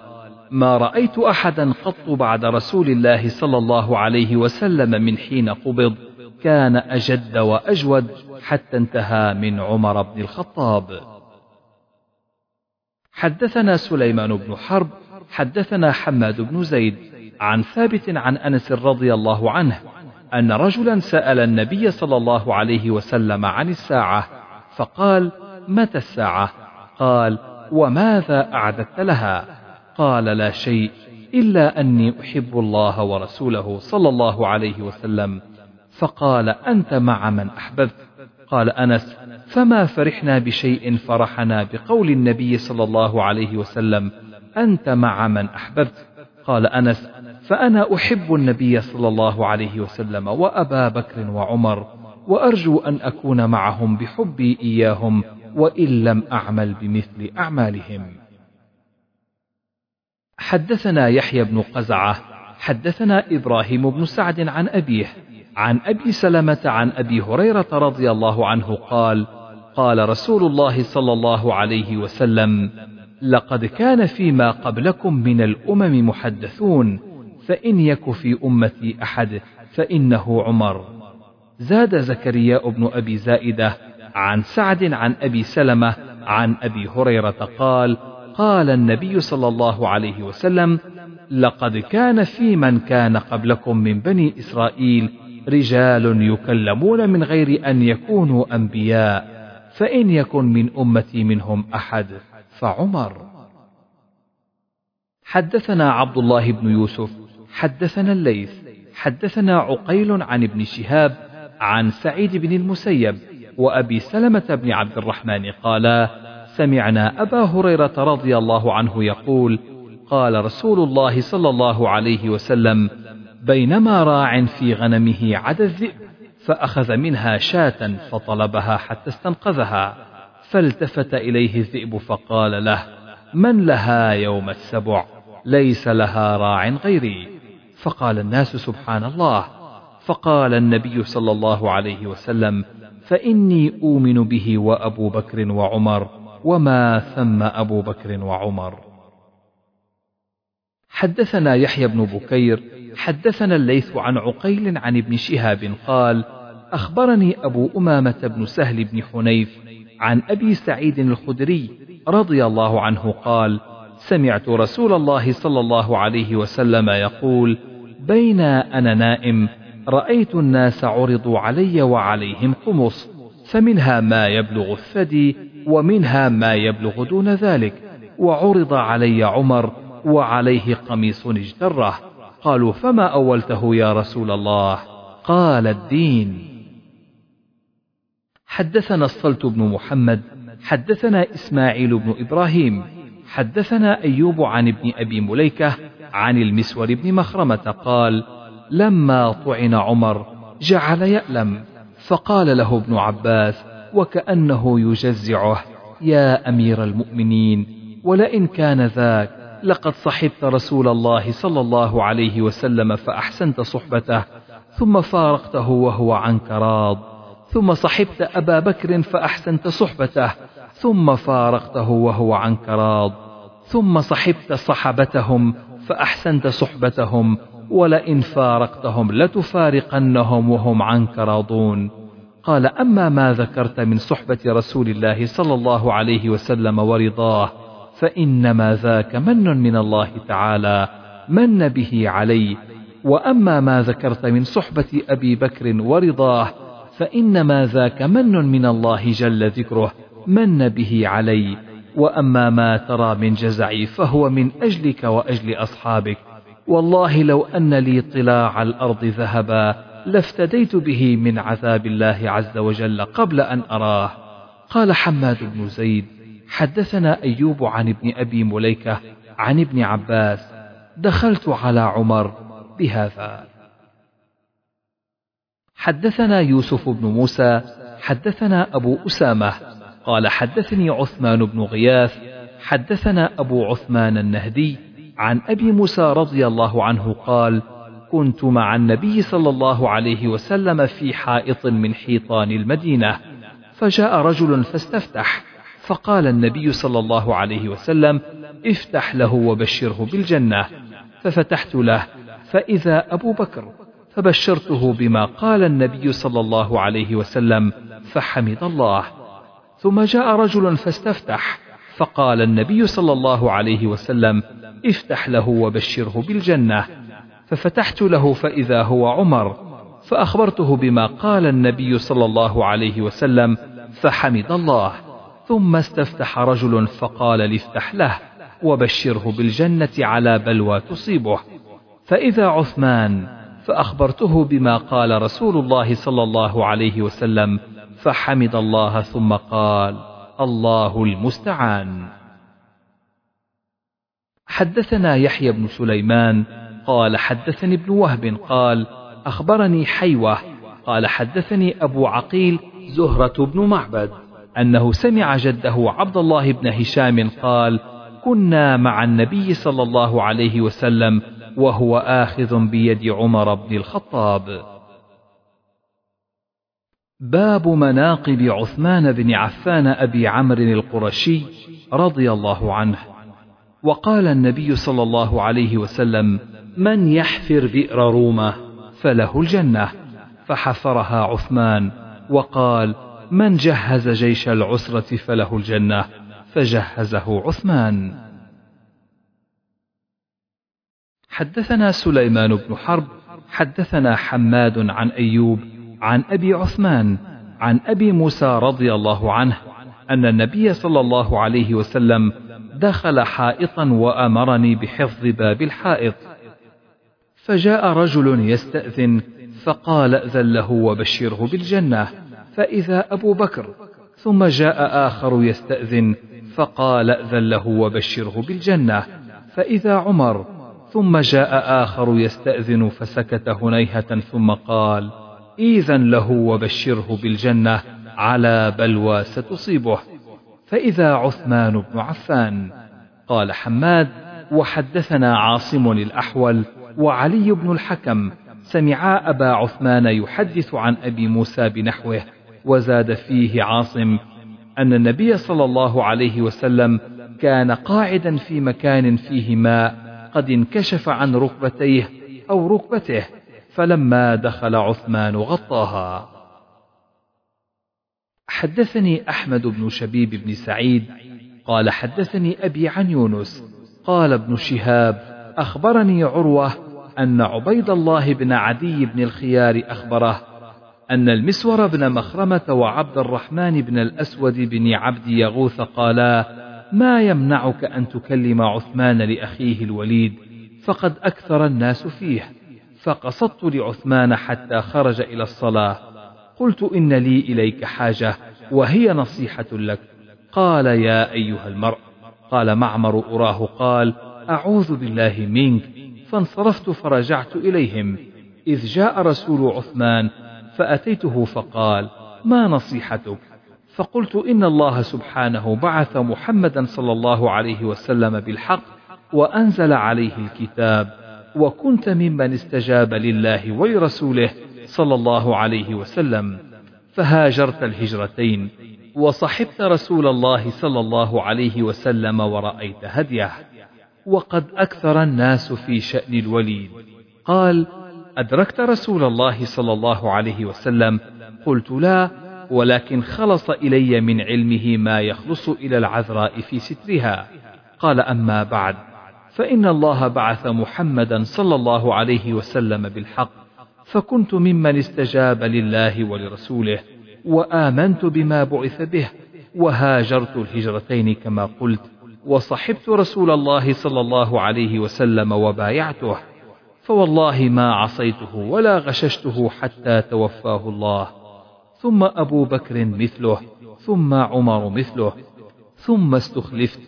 ما رأيت أحدا قط بعد رسول الله صلى الله عليه وسلم من حين قبض كان أجد وأجود حتى انتهى من عمر بن الخطاب. حدثنا سليمان بن حرب حدثنا حماد بن زيد عن ثابت عن أنس رضي الله عنه أن رجلا سأل النبي صلى الله عليه وسلم عن الساعة فقال متى الساعة؟ قال وماذا أعددت لها؟ قال لا شيء إلا أني أحب الله ورسوله صلى الله عليه وسلم. فقال أنت مع من أحببت؟ قال أنس فما فرحنا بشيء فرحنا بقول النبي صلى الله عليه وسلم أنت مع من أحببت؟ قال أنس فأنا أحب النبي صلى الله عليه وسلم وأبا بكر وعمر وأرجو أن أكون معهم بحبي إياهم وإن لم أعمل بمثل أعمالهم. حدثنا يحيى بن قزعة حدثنا إبراهيم بن سعد عن أبيه عن أبي سلمة عن أبي هريرة رضي الله عنه قال: قال رسول الله صلى الله عليه وسلم: لقد كان فيما قبلكم من الأمم محدثون فإن يك في أمتي أحد فإنه عمر زاد زكريا بن أبي زائدة عن سعد عن أبي سلمة عن أبي هريرة قال قال النبي صلى الله عليه وسلم لقد كان في من كان قبلكم من بني إسرائيل رجال يكلمون من غير أن يكونوا أنبياء فإن يكن من أمتي منهم أحد فعمر. حدثنا عبد الله بن يوسف حدثنا الليث حدثنا عقيل عن ابن شهاب عن سعيد بن المسيب وأبي سلمة بن عبد الرحمن قالا سمعنا أبا هريرة رضي الله عنه يقول قال رسول الله صلى الله عليه وسلم بينما راع في غنمه عدا الذئب فأخذ منها شاة فطلبها حتى استنقذها فالتفت إليه الذئب فقال له من لها يوم السبع؟ ليس لها راع غيري. فقال الناس سبحان الله فقال النبي صلى الله عليه وسلم فإني أؤمن به وأبو بكر وعمر وما ثم أبو بكر وعمر. حدثنا يحيى بن بكير حدثنا الليث عن عقيل عن ابن شهاب قال أخبرني أبو أمامة بن سهل بن حنيف عن أبي سعيد الخدري رضي الله عنه قال سمعت رسول الله صلى الله عليه وسلم يقول بين أنا نائم رأيت الناس عرضوا علي وعليهم قمص فمنها ما يبلغ الثدي ومنها ما يبلغ دون ذلك. وعرض علي عمر وعليه قميص اجتره. قالوا فما أولته يا رسول الله؟ قال الدين. حدثنا الصلت بن محمد حدثنا إسماعيل بن إبراهيم حدثنا أيوب عن ابن أبي مليكة عن المسور بن مخرمة قال لما طعن عمر جعل يألم. فقال له ابن عباس وكأنه يجزعه يا أمير المؤمنين ولئن كان ذاك لقد صحبت رسول الله صلى الله عليه وسلم فأحسنت صحبته ثم فارقته وهو عنك راض. ثم صحبت أبا بكر فأحسنت صحبته ثم فارقته وهو عنك راض. ثم صحبت صحبتهم فأحسنت صحبتهم ولئن فارقتهم لتفارقنهم وهم عنك راضون. قال أما ما ذكرت من صحبة رسول الله صلى الله عليه وسلم ورضاه فإنما ذاك من من الله تعالى من به علي وأما ما ذكرت من صحبة أبي بكر ورضاه فإنما ذاك من من الله جل ذكره من به علي وأما ما ترى من جزعي فهو من أجلك وأجل أصحابك. والله لو أن لي طلاع الأرض ذهبا لافتديت به من عذاب الله عز وجل قبل أن أراه. قال حماد بن زيد حدثنا أيوب عن ابن أبي مليكة عن ابن عباس دخلت على عمر بهذا. حدثنا يوسف بن موسى حدثنا أبو أسامة قال حدثني عثمان بن غياث حدثنا أبو عثمان النهدي عن أبي موسى رضي الله عنه قال كنت مع النبي صلى الله عليه وسلم في حائط من حيطان المدينة فجاء رجل فاستفتح فقال النبي صلى الله عليه وسلم افتح له وبشره بالجنة ففتحت له فإذا أبو بكر فبشرته بما قال النبي صلى الله عليه وسلم فحمد الله. ثم جاء رجل فاستفتح فقال النبي صلى الله عليه وسلم افتح له وبشره بالجنة. ففتحت له فإذا هو عمر فأخبرته بما قال النبي صلى الله عليه وسلم فحمد الله. ثم استفتح رجل فقال لافتح له وبشره بالجنة على بلوى تصيبه. فإذا عثمان فأخبرته بما قال رسول الله صلى الله عليه وسلم فحمد الله ثم قال الله المستعان. حدثنا يحيى بن سليمان قال حدثني ابن وهب قال أخبرني حيوة قال حدثني أبو عقيل زهرة بن معبد أنه سمع جده عبد الله بن هشام قال كنا مع النبي صلى الله عليه وسلم وهو آخذ بيد عمر بن الخطاب. باب مناقب عثمان بن عفان أبي عمرو القرشي رضي الله عنه. وقال النبي صلى الله عليه وسلم من يحفر بئر رومة فله الجنة. فحفرها عثمان وقال من جهز جيش العسرة فله الجنة. فجهزه عثمان. حدثنا سليمان بن حرب حدثنا حماد عن أيوب عن أبي عثمان عن أبي موسى رضي الله عنه أن النبي صلى الله عليه وسلم دخل حائطا وأمرني بحفظ باب الحائط. فجاء رجل يستأذن فقال ائذن له وبشره بالجنة فإذا أبو بكر. ثم جاء آخر يستأذن فقال ائذن له وبشره بالجنة فإذا عمر. ثم جاء آخر يستأذن فسكت هنيهة ثم قال إذن له وبشره بالجنة على بلوى ستصيبه. فإذا عثمان بن عفان قال حماد وحدثنا عاصم الأحول وعلي بن الحكم سمعا أبا عثمان يحدث عن أبي موسى بنحوه وزاد فيه عاصم أن النبي صلى الله عليه وسلم كان قاعدا في مكان فيه ماء قد انكشف عن ركبتيه أو ركبته فلما دخل عثمان غطاها. حدثني أحمد بن شبيب بن سعيد قال حدثني أبي عن يونس قال ابن شهاب أخبرني عروة أن عبيد الله بن عدي بن الخيار أخبره أن المسور بن مخرمة وعبد الرحمن بن الأسود بن عبد يغوث قالا ما يمنعك أن تكلم عثمان لأخيه الوليد؟ فقد أكثر الناس فيه. فقصدت لعثمان حتى خرج إلى الصلاة. قلت إن لي إليك حاجة وهي نصيحة لك. قال يا أيها المرء. قال معمر أراه قال أعوذ بالله منك. فانصرفت فرجعت إليهم. إذ جاء رسول عثمان فأتيته فقال ما نصيحتك؟ فقلت إن الله سبحانه بعث محمدا صلى الله عليه وسلم بالحق وأنزل عليه الكتاب وكنت ممن استجاب لله ولرسوله صلى الله عليه وسلم فهاجرت الهجرتين وصحبت رسول الله صلى الله عليه وسلم ورأيت هديه. وقد أكثر الناس في شأن الوليد. قال أدركت رسول الله صلى الله عليه وسلم؟ قلت لا ولكن خلص إلي من علمه ما يخلص إلى العذراء في سترها. قال أما بعد فإن الله بعث محمدا صلى الله عليه وسلم بالحق فكنت ممن استجاب لله ولرسوله وآمنت بما بعث به وهاجرت الهجرتين كما قلت وصحبت رسول الله صلى الله عليه وسلم وبايعته فوالله ما عصيته ولا غششته حتى توفاه الله. ثم أبو بكر مثله ثم عمر مثله ثم استخلفت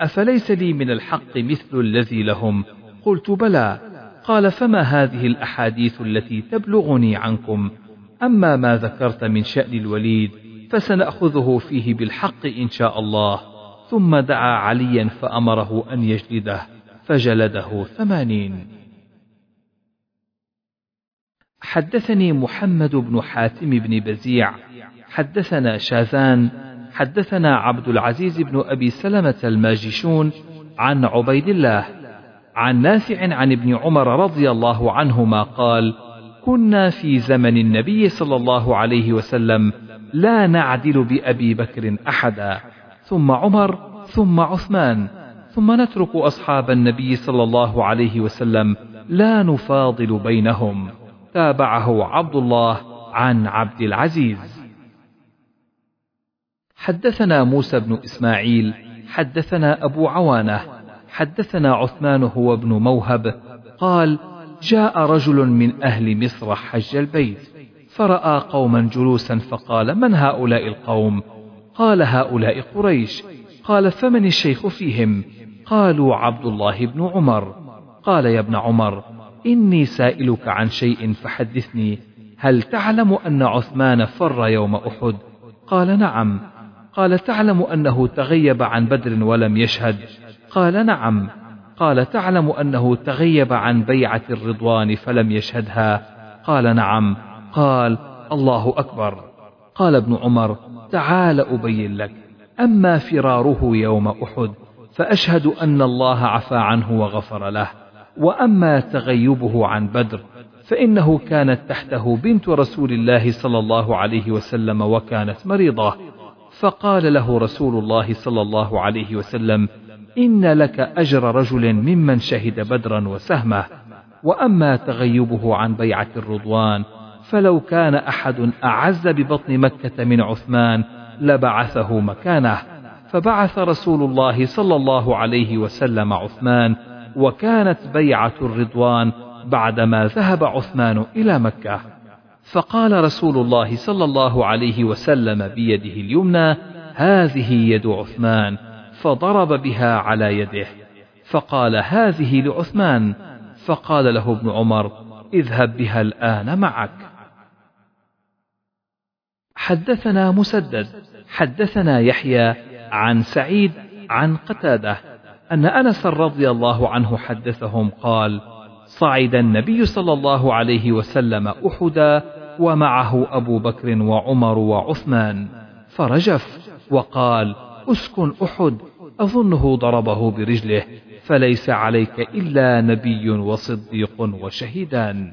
أفليس لي من الحق مثل الذي لهم؟ قلت بلى. قال فما هذه الأحاديث التي تبلغني عنكم؟ أما ما ذكرت من شأن الوليد فسنأخذه فيه بالحق إن شاء الله. ثم دعا عليا فأمره أن يجلده فجلده ثمانين. حدثني محمد بن حاتم بن بزيع حدثنا شاذان حدثنا عبد العزيز بن أبي سلمة الماجشون عن عبيد الله عن نافع عن ابن عمر رضي الله عنهما قال كنا في زمن النبي صلى الله عليه وسلم لا نعدل بأبي بكر أحدا ثم عمر ثم عثمان ثم نترك أصحاب النبي صلى الله عليه وسلم لا نفاضل بينهم. تابعه عبد الله عن عبد العزيز. حدثنا موسى بن إسماعيل حدثنا أبو عوانة حدثنا عثمان هو ابن موهب قال جاء رجل من أهل مصر حج البيت فرأى قوما جلوسا فقال من هؤلاء القوم؟ قال هؤلاء قريش. قال فمن الشيخ فيهم؟ قالوا عبد الله بن عمر. قال يا ابن عمر إني سائلك عن شيء فحدثني هل تعلم أن عثمان فر يوم أحد؟ قال نعم. قال تعلم أنه تغيب عن بدر ولم يشهد. قال نعم. قال تعلم أنه تغيب عن بيعة الرضوان فلم يشهدها. قال نعم. قال الله أكبر. قال ابن عمر تعال أبين لك. أما فراره يوم أحد فأشهد أن الله عفى عنه وغفر له. وأما تغيبه عن بدر فإنه كانت تحته بنت رسول الله صلى الله عليه وسلم وكانت مريضة. فقال له رسول الله صلى الله عليه وسلم إن لك أجر رجل ممن شهد بدرا وسهمه وأما تغيبه عن بيعة الرضوان فلو كان أحد أعز ببطن مكة من عثمان لبعثه مكانه. فبعث رسول الله صلى الله عليه وسلم عثمان وكانت بيعة الرضوان بعدما ذهب عثمان إلى مكة. فقال رسول الله صلى الله عليه وسلم بيده اليمنى هذه يد عثمان. فضرب بها على يده. فقال هذه لعثمان. فقال له ابن عمر اذهب بها الآن معك. حدثنا مسدد حدثنا يحيى عن سعيد عن قتادة أن أنس رضي الله عنه حدثهم قال صعد النبي صلى الله عليه وسلم أحدا ومعه أبو بكر وعمر وعثمان. فرجف وقال أسكن أحد أظنه ضربه برجله فليس عليك إلا نبي وصديق وشهيدان.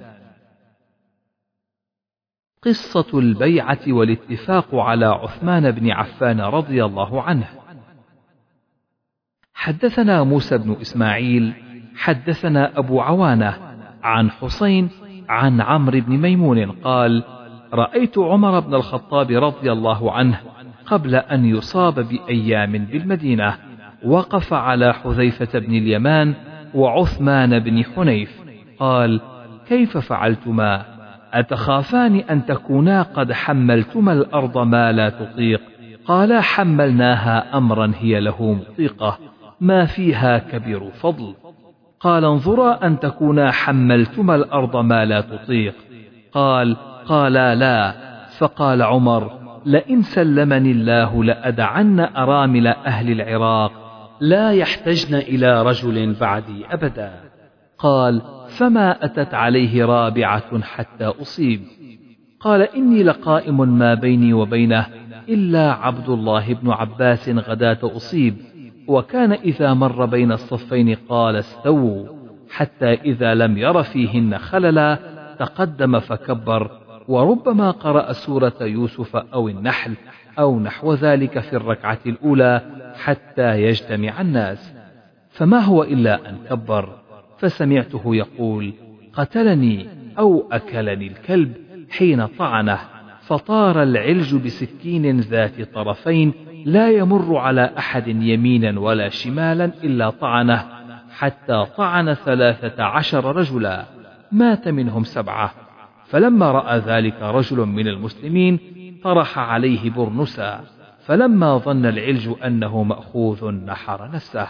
قصة البيعة والاتفاق على عثمان بن عفان رضي الله عنه. حدثنا موسى بن إسماعيل حدثنا أبو عوانة عن حسين عن عمرو بن ميمون قال رأيت عمر بن الخطاب رضي الله عنه قبل أن يصاب بأيام بالمدينة وقف على حذيفة بن اليمان وعثمان بن حنيف. قال كيف فعلتما؟ أتخافان أن تكونا قد حملتما الأرض ما لا تطيق؟ قالا حملناها أمرا هي له مطيقة ما فيها كبير فضل. قال انظرا أن تكونا حملتما الأرض ما لا تطيق. قال قالا لا. فقال عمر لئن سلمني الله لأدعن أرامل أهل العراق. لا يحتجن إلى رجل بعدي أبدا. قال فما أتت عليه رابعة حتى أصيب. قال إني لقائم ما بيني وبينه إلا عبد الله بن عباس غداة أصيب. وكان إذا مر بين الصفين قال استووا حتى إذا لم ير فيهن خللا تقدم فكبر وربما قرأ سورة يوسف أو النحل أو نحو ذلك في الركعة الأولى حتى يجتمع الناس. فما هو إلا أن كبر فسمعته يقول قتلني أو أكلني الكلب حين طعنه فطار العلج بسكين ذات طرفين لا يمر على أحد يمينا ولا شمالا إلا طعنه حتى طعن ثلاثة عشر رجلا. مات منهم سبعة. فلما رأى ذلك رجل من المسلمين طرح عليه برنسا. فلما ظن العلج أنه مأخوذ نحر نفسه.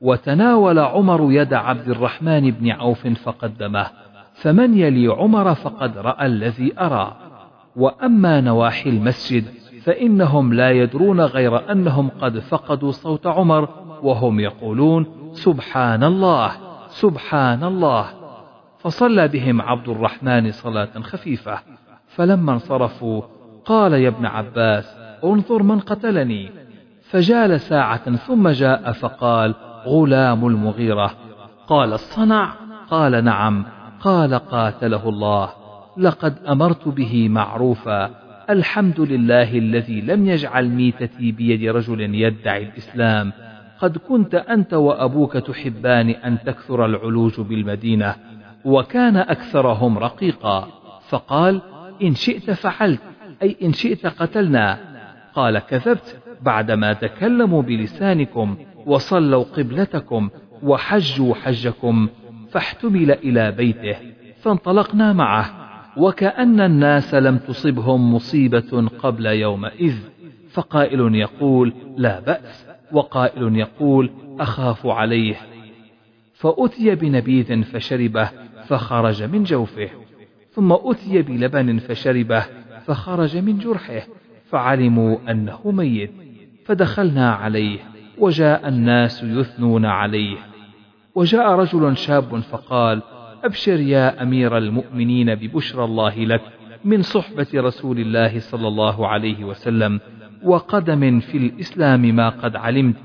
وتناول عمر يد عبد الرحمن بن عوف فقدمه. فمن يلي عمر فقد رأى الذي أرى. وأما نواحي المسجد فإنهم لا يدرون غير أنهم قد فقدوا صوت عمر وهم يقولون سبحان الله سبحان الله. فصلى بهم عبد الرحمن صلاة خفيفة. فلما انصرفوا قال يا ابن عباس انظر من قتلني. فجال ساعة ثم جاء فقال غلام المغيرة. قال الصنع قال نعم. قال قاتله الله. لقد أمرت به معروفا. الحمد لله الذي لم يجعل ميتتي بيد رجل يدعي الإسلام. قد كنت أنت وأبوك تحبان أن تكثر العلوج بالمدينة وكان أكثرهم رقيقا. فقال إن شئت فعلت أي إن شئت قتلنا. قال كذبت بعدما تكلموا بلسانكم وصلوا قبلتكم وحجوا حجكم فاحتمل إلى بيته. فانطلقنا معه. وكأن الناس لم تصبهم مصيبة قبل يومئذ فقائل يقول لا بأس وقائل يقول أخاف عليه. فأتي بنبيذ فشربه فخرج من جوفه ثم أتي بلبن فشربه فخرج من جرحه فعلموا أنه ميت. فدخلنا عليه وجاء الناس يثنون عليه. وجاء رجل شاب فقال أبشر يا أمير المؤمنين ببشرى الله لك من صحبة رسول الله صلى الله عليه وسلم وقدم في الإسلام ما قد علمت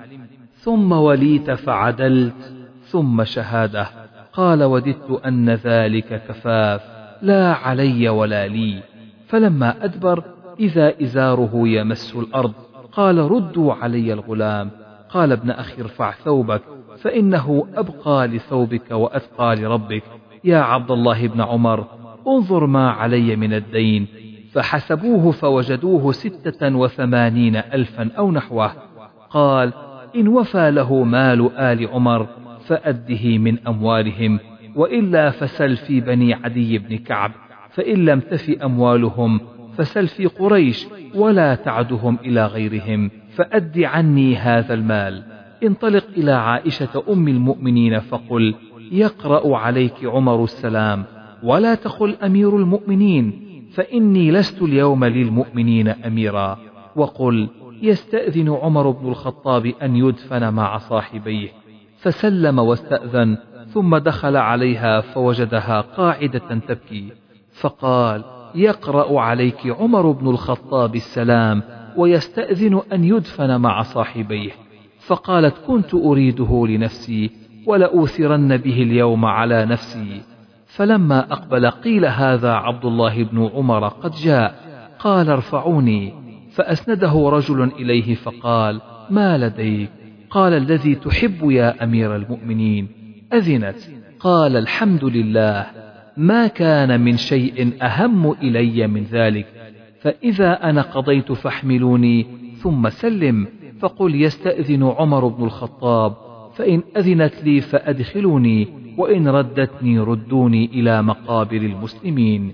ثم وليت فعدلت ثم شهادة. قال وددت أن ذلك كفاف لا علي ولا لي. فلما أدبر إذا إزاره يمس الأرض. قال ردوا علي الغلام. قال ابن أخي ارفع ثوبك فإنه أبقى لثوبك وأتقى لربك. يا عبد الله بن عمر انظر ما علي من الدين. فحسبوه فوجدوه ستة وثمانين ألفا أو نحوه. قال إن وفى له مال آل عمر فأده من أموالهم وإلا فسل في بني عدي بن كعب فإن لم تف أموالهم فسل في قريش ولا تعدهم إلى غيرهم فأد عني هذا المال. انطلق إلى عائشة أم المؤمنين فقل يقرأ عليك عمر السلام ولا تقل أمير المؤمنين فإني لست اليوم للمؤمنين أميرا. وقل يستأذن عمر بن الخطاب أن يدفن مع صاحبيه. فسلم واستأذن ثم دخل عليها فوجدها قاعدة تبكي. فقال يقرأ عليك عمر بن الخطاب السلام ويستأذن أن يدفن مع صاحبيه. فقالت كنت أريده لنفسي ولأوثرن به اليوم على نفسي. فلما أقبل قيل هذا عبد الله بن عمر قد جاء. قال ارفعوني. فأسنده رجل إليه فقال ما لديك؟ قال الذي تحب يا أمير المؤمنين. أذنت قال الحمد لله. ما كان من شيء أهم إلي من ذلك. فإذا أنا قضيت فاحملوني. ثم سلم. فقل يستأذن عمر بن الخطاب. فإن أذنت لي فأدخلوني وإن ردتني ردوني إلى مقابر المسلمين.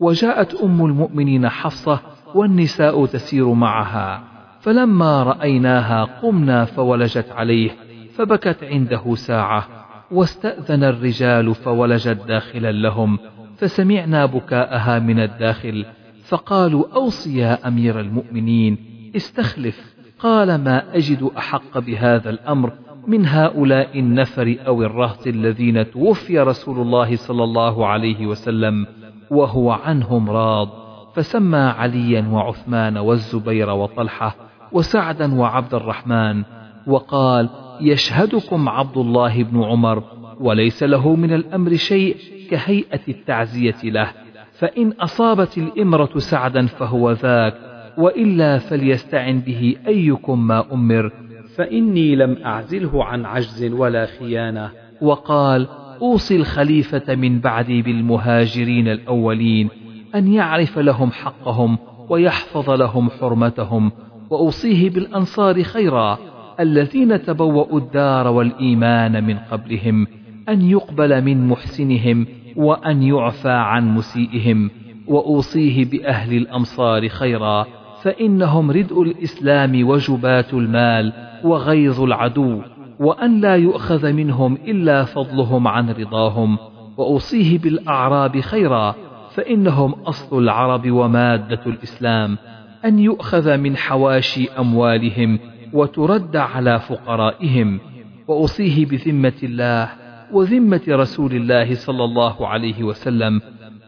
وجاءت أم المؤمنين حفصة والنساء تسير معها فلما رأيناها قمنا فولجت عليه فبكت عنده ساعة واستأذن الرجال فولجت داخلا لهم فسمعنا بكاءها من الداخل فقالوا أوصي يا أمير المؤمنين استخلف قال ما أجد أحق بهذا الأمر من هؤلاء النفر أو الرهط الذين توفي رسول الله صلى الله عليه وسلم وهو عنهم راض فسمى عليا وعثمان والزبير وطلحة وسعدا وعبد الرحمن وقال يشهدكم عبد الله بن عمر وليس له من الأمر شيء كهيئة التعزية له فإن أصابت الإمرة سعدا فهو ذاك وإلا فليستعن به أيكم ما أمر فإني لم أعزله عن عجز ولا خيانة. وقال أوصي الخليفة من بعدي بالمهاجرين الأولين أن يعرف لهم حقهم ويحفظ لهم حرمتهم وأوصيه بالأنصار خيرا الذين تبوأوا الدار والإيمان من قبلهم أن يقبل من محسنهم وأن يعفى عن مسيئهم وأوصيه بأهل الأمصار خيرا فإنهم ردء الإسلام وجبات المال وغيظ العدو وأن لا يؤخذ منهم إلا فضلهم عن رضاهم وأوصيه بالأعراب خيرا فإنهم أصل العرب ومادة الإسلام أن يؤخذ من حواشي أموالهم وترد على فقرائهم وأوصيه بذمة الله وذمة رسول الله صلى الله عليه وسلم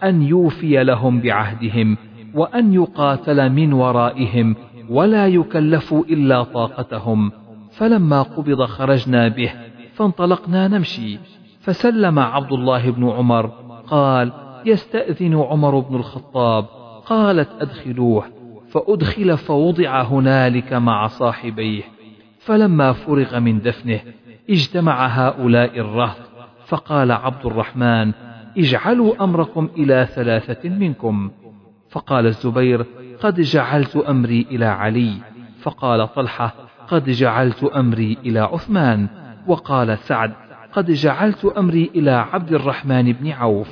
أن يوفي لهم بعهدهم وأن يقاتل من ورائهم ولا يكلفوا إلا طاقتهم. فلما قبض خرجنا به فانطلقنا نمشي. فسلم عبد الله بن عمر قال يستأذن عمر بن الخطاب. قالت أدخلوه. فأدخل فوضع هنالك مع صاحبيه. فلما فرغ من دفنه اجتمع هؤلاء الرهط. فقال عبد الرحمن اجعلوا أمركم إلى ثلاثة منكم. فقال الزبير قد جعلت أمري إلى علي. فقال طلحة قد جعلت أمري إلى عثمان وقال سعد قد جعلت أمري إلى عبد الرحمن بن عوف.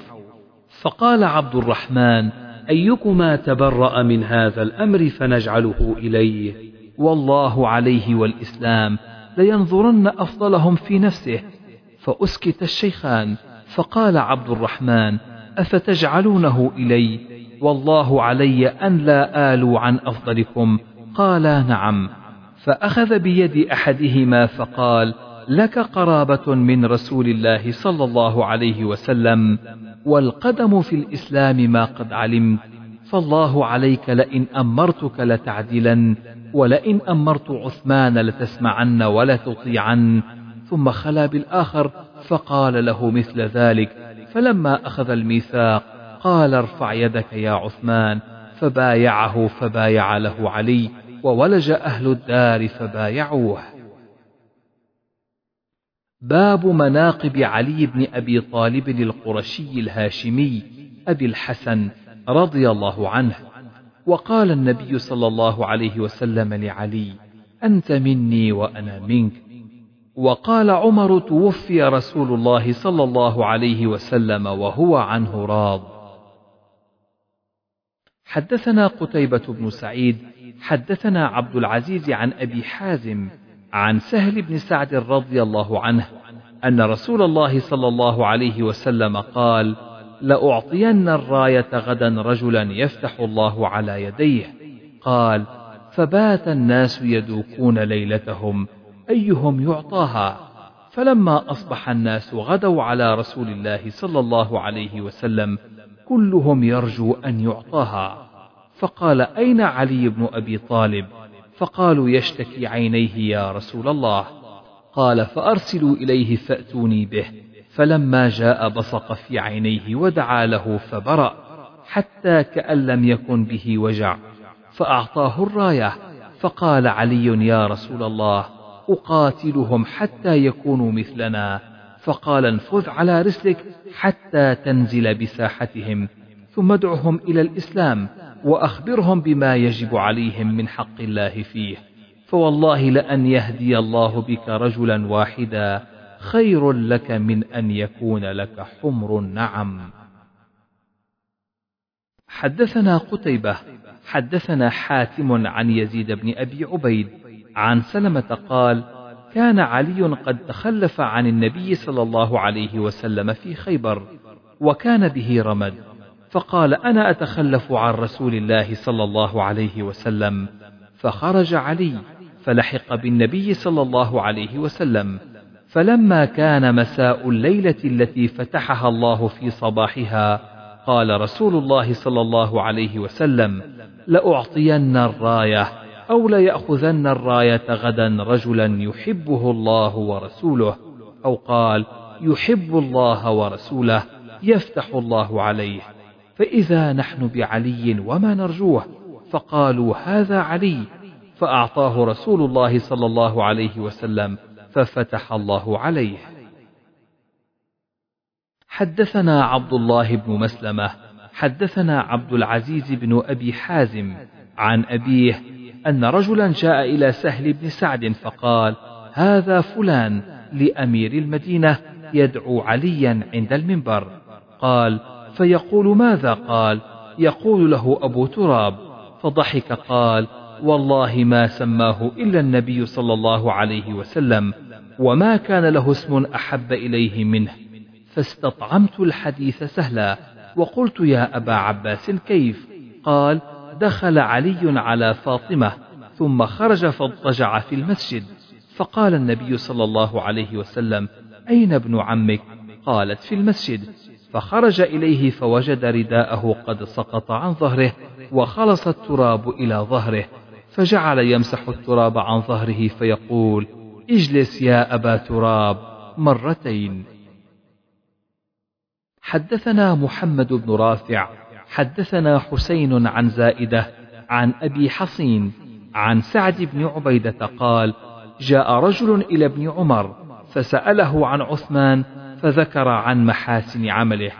فقال عبد الرحمن أيكما تبرأ من هذا الأمر فنجعله إليه؟ والله عليه والإسلام لينظرن أفضلهم في نفسه. فأسكت الشيخان فقال عبد الرحمن أفتجعلونه إلي؟ والله علي أن لا آلوا عن أفضلكم. قالا نعم. فأخذ بيد أحدهما فقال لك قرابة من رسول الله صلى الله عليه وسلم والقدم في الإسلام ما قد علمت فالله عليك لئن أمرتك لتعدلن ولئن أمرت عثمان لتسمعن ولتطيعن. ثم خلا بالآخر فقال له مثل ذلك فلما أخذ الميثاق قال ارفع يدك يا عثمان. فبايعه فبايع له علي وولج أهل الدار فبايعوه. باب مناقب علي بن أبي طالب القرشي الهاشمي أبي الحسن رضي الله عنه. وقال النبي صلى الله عليه وسلم لعلي أنت مني وأنا منك. وقال عمر توفي رسول الله صلى الله عليه وسلم وهو عنه راض. حدثنا قتيبة بن سعيد حدثنا عبد العزيز عن أبي حازم عن سهل بن سعد رضي الله عنه أن رسول الله صلى الله عليه وسلم قال لأعطين الراية غدا رجلا يفتح الله على يديه. قال فبات الناس يدوكون ليلتهم أيهم يعطاها؟ فلما أصبح الناس غدوا على رسول الله صلى الله عليه وسلم كلهم يرجو أن يعطاها. فقال أين علي بن أبي طالب؟ فقالوا يشتكي عينيه يا رسول الله. قال فأرسلوا إليه فأتوني به. فلما جاء بصق في عينيه ودعا له فبرأ حتى كأن لم يكن به وجع. فأعطاه الراية. فقال علي يا رسول الله أقاتلهم حتى يكونوا مثلنا. فقال انفذ على رسلك حتى تنزل بساحتهم ثم ادعهم إلى الإسلام وأخبرهم بما يجب عليهم من حق الله فيه. فوالله لأن يهدي الله بك رجلا واحدا خير لك من أن يكون لك حمر النعم. حدثنا قتيبة حدثنا حاتم عن يزيد بن أبي عبيد عن سلمة قال كان علي قد تخلف عن النبي صلى الله عليه وسلم في خيبر وكان به رمد. فقال أنا أتخلف عن رسول الله صلى الله عليه وسلم. فخرج علي فلحق بالنبي صلى الله عليه وسلم. فلما كان مساء الليلة التي فتحها الله في صباحها قال رسول الله صلى الله عليه وسلم لأعطين الراية. أو ليأخذن الراية غدا رجلا يحبه الله ورسوله أو قال يحب الله ورسوله يفتح الله عليه. فإذا نحن بعلي وما نرجوه فقالوا هذا علي فأعطاه رسول الله صلى الله عليه وسلم ففتح الله عليه. حدثنا عبد الله بن مسلمة حدثنا عبد العزيز بن أبي حازم عن أبيه أن رجلا جاء إلى سهل بن سعد فقال هذا فلان لأمير المدينة يدعو عليا عند المنبر. قال فيقول ماذا؟ قال يقول له أبو تراب. فضحك قال والله ما سماه إلا النبي صلى الله عليه وسلم وما كان له اسم أحب إليه منه. فاستطعمت الحديث سهلا وقلت يا أبا عباس كيف؟ قال دخل علي على فاطمة ثم خرج فاضطجع في المسجد. فقال النبي صلى الله عليه وسلم أين ابن عمك؟ قالت في المسجد. فخرج إليه فوجد رداءه قد سقط عن ظهره وخلص التراب إلى ظهره فجعل يمسح التراب عن ظهره فيقول اجلس يا أبا تراب مرتين. حدثنا محمد بن رافع حدثنا حسين عن زائدة عن أبي حصين عن سعد بن عبيدة قال جاء رجل إلى ابن عمر فسأله عن عثمان فذكر عن محاسن عمله.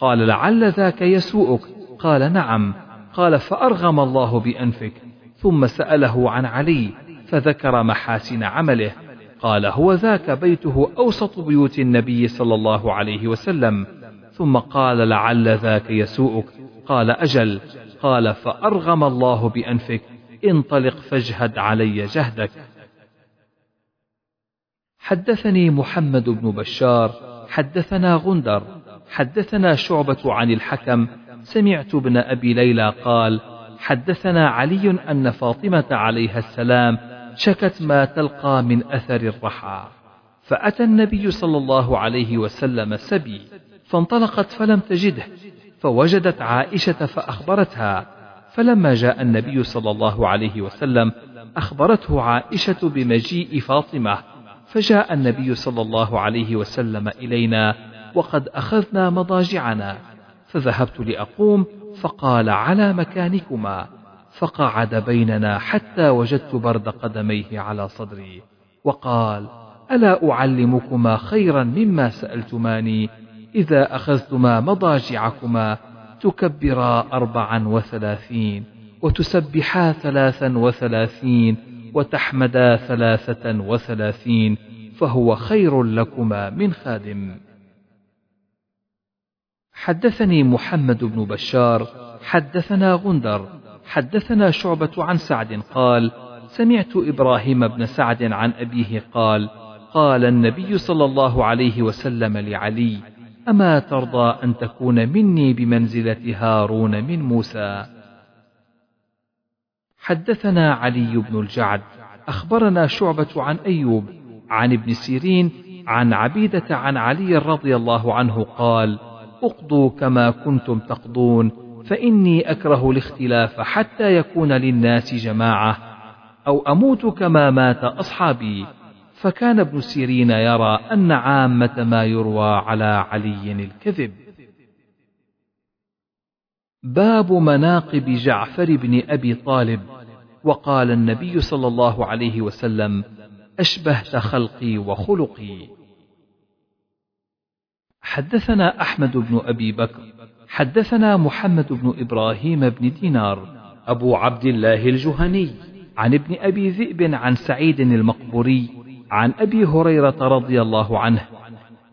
قال لعل ذاك يسوءك. قال نعم. قال فأرغم الله بأنفك. ثم سأله عن علي فذكر محاسن عمله. قال هو ذاك بيته أوسط بيوت النبي صلى الله عليه وسلم. ثم قال لعل ذاك يسوءك. قال أجل قال فأرغم الله بأنفك انطلق فاجهد علي جهدك. حدثني محمد بن بشار حدثنا غندر حدثنا شعبة عن الحكم سمعت ابن أبي ليلى قال حدثنا علي أن فاطمة عليها السلام شكت ما تلقى من أثر الرحى فأتى النبي صلى الله عليه وسلم سبي فانطلقت فلم تجده فوجدت عائشة فأخبرتها فلما جاء النبي صلى الله عليه وسلم أخبرته عائشة بمجيء فاطمة فجاء النبي صلى الله عليه وسلم إلينا وقد أخذنا مضاجعنا فذهبت لأقوم فقال على مكانكما فقعد بيننا حتى وجدت برد قدميه على صدري وقال ألا أعلمكما خيرا مما سألتماني؟ إذا أخذتما مضاجعكما تكبرا أربعا وثلاثين وتسبحا ثلاثا وثلاثين وتحمدا ثلاثة وثلاثين فهو خير لكما من خادم. حدثني محمد بن بشار حدثنا غندر حدثنا شعبة عن سعد قال سمعت إبراهيم بن سعد عن أبيه قال قال النبي صلى الله عليه وسلم لعلي أما ترضى أن تكون مني بمنزلة هارون من موسى؟ حدثنا علي بن الجعد أخبرنا شعبة عن أيوب عن ابن سيرين عن عبيدة عن علي رضي الله عنه قال اقضوا كما كنتم تقضون فإني أكره الاختلاف حتى يكون للناس جماعة أو أموت كما مات أصحابي. فكان ابن سيرين يرى أن عامة ما يروى على علي الكذب. باب مناقب جعفر بن أبي طالب وقال النبي صلى الله عليه وسلم أشبهت خلقي وخلقي. حدثنا أحمد بن أبي بكر حدثنا محمد بن إبراهيم بن دينار أبو عبد الله الجهني عن ابن أبي ذئب عن سعيد المقبوري عن أبي هريرة رضي الله عنه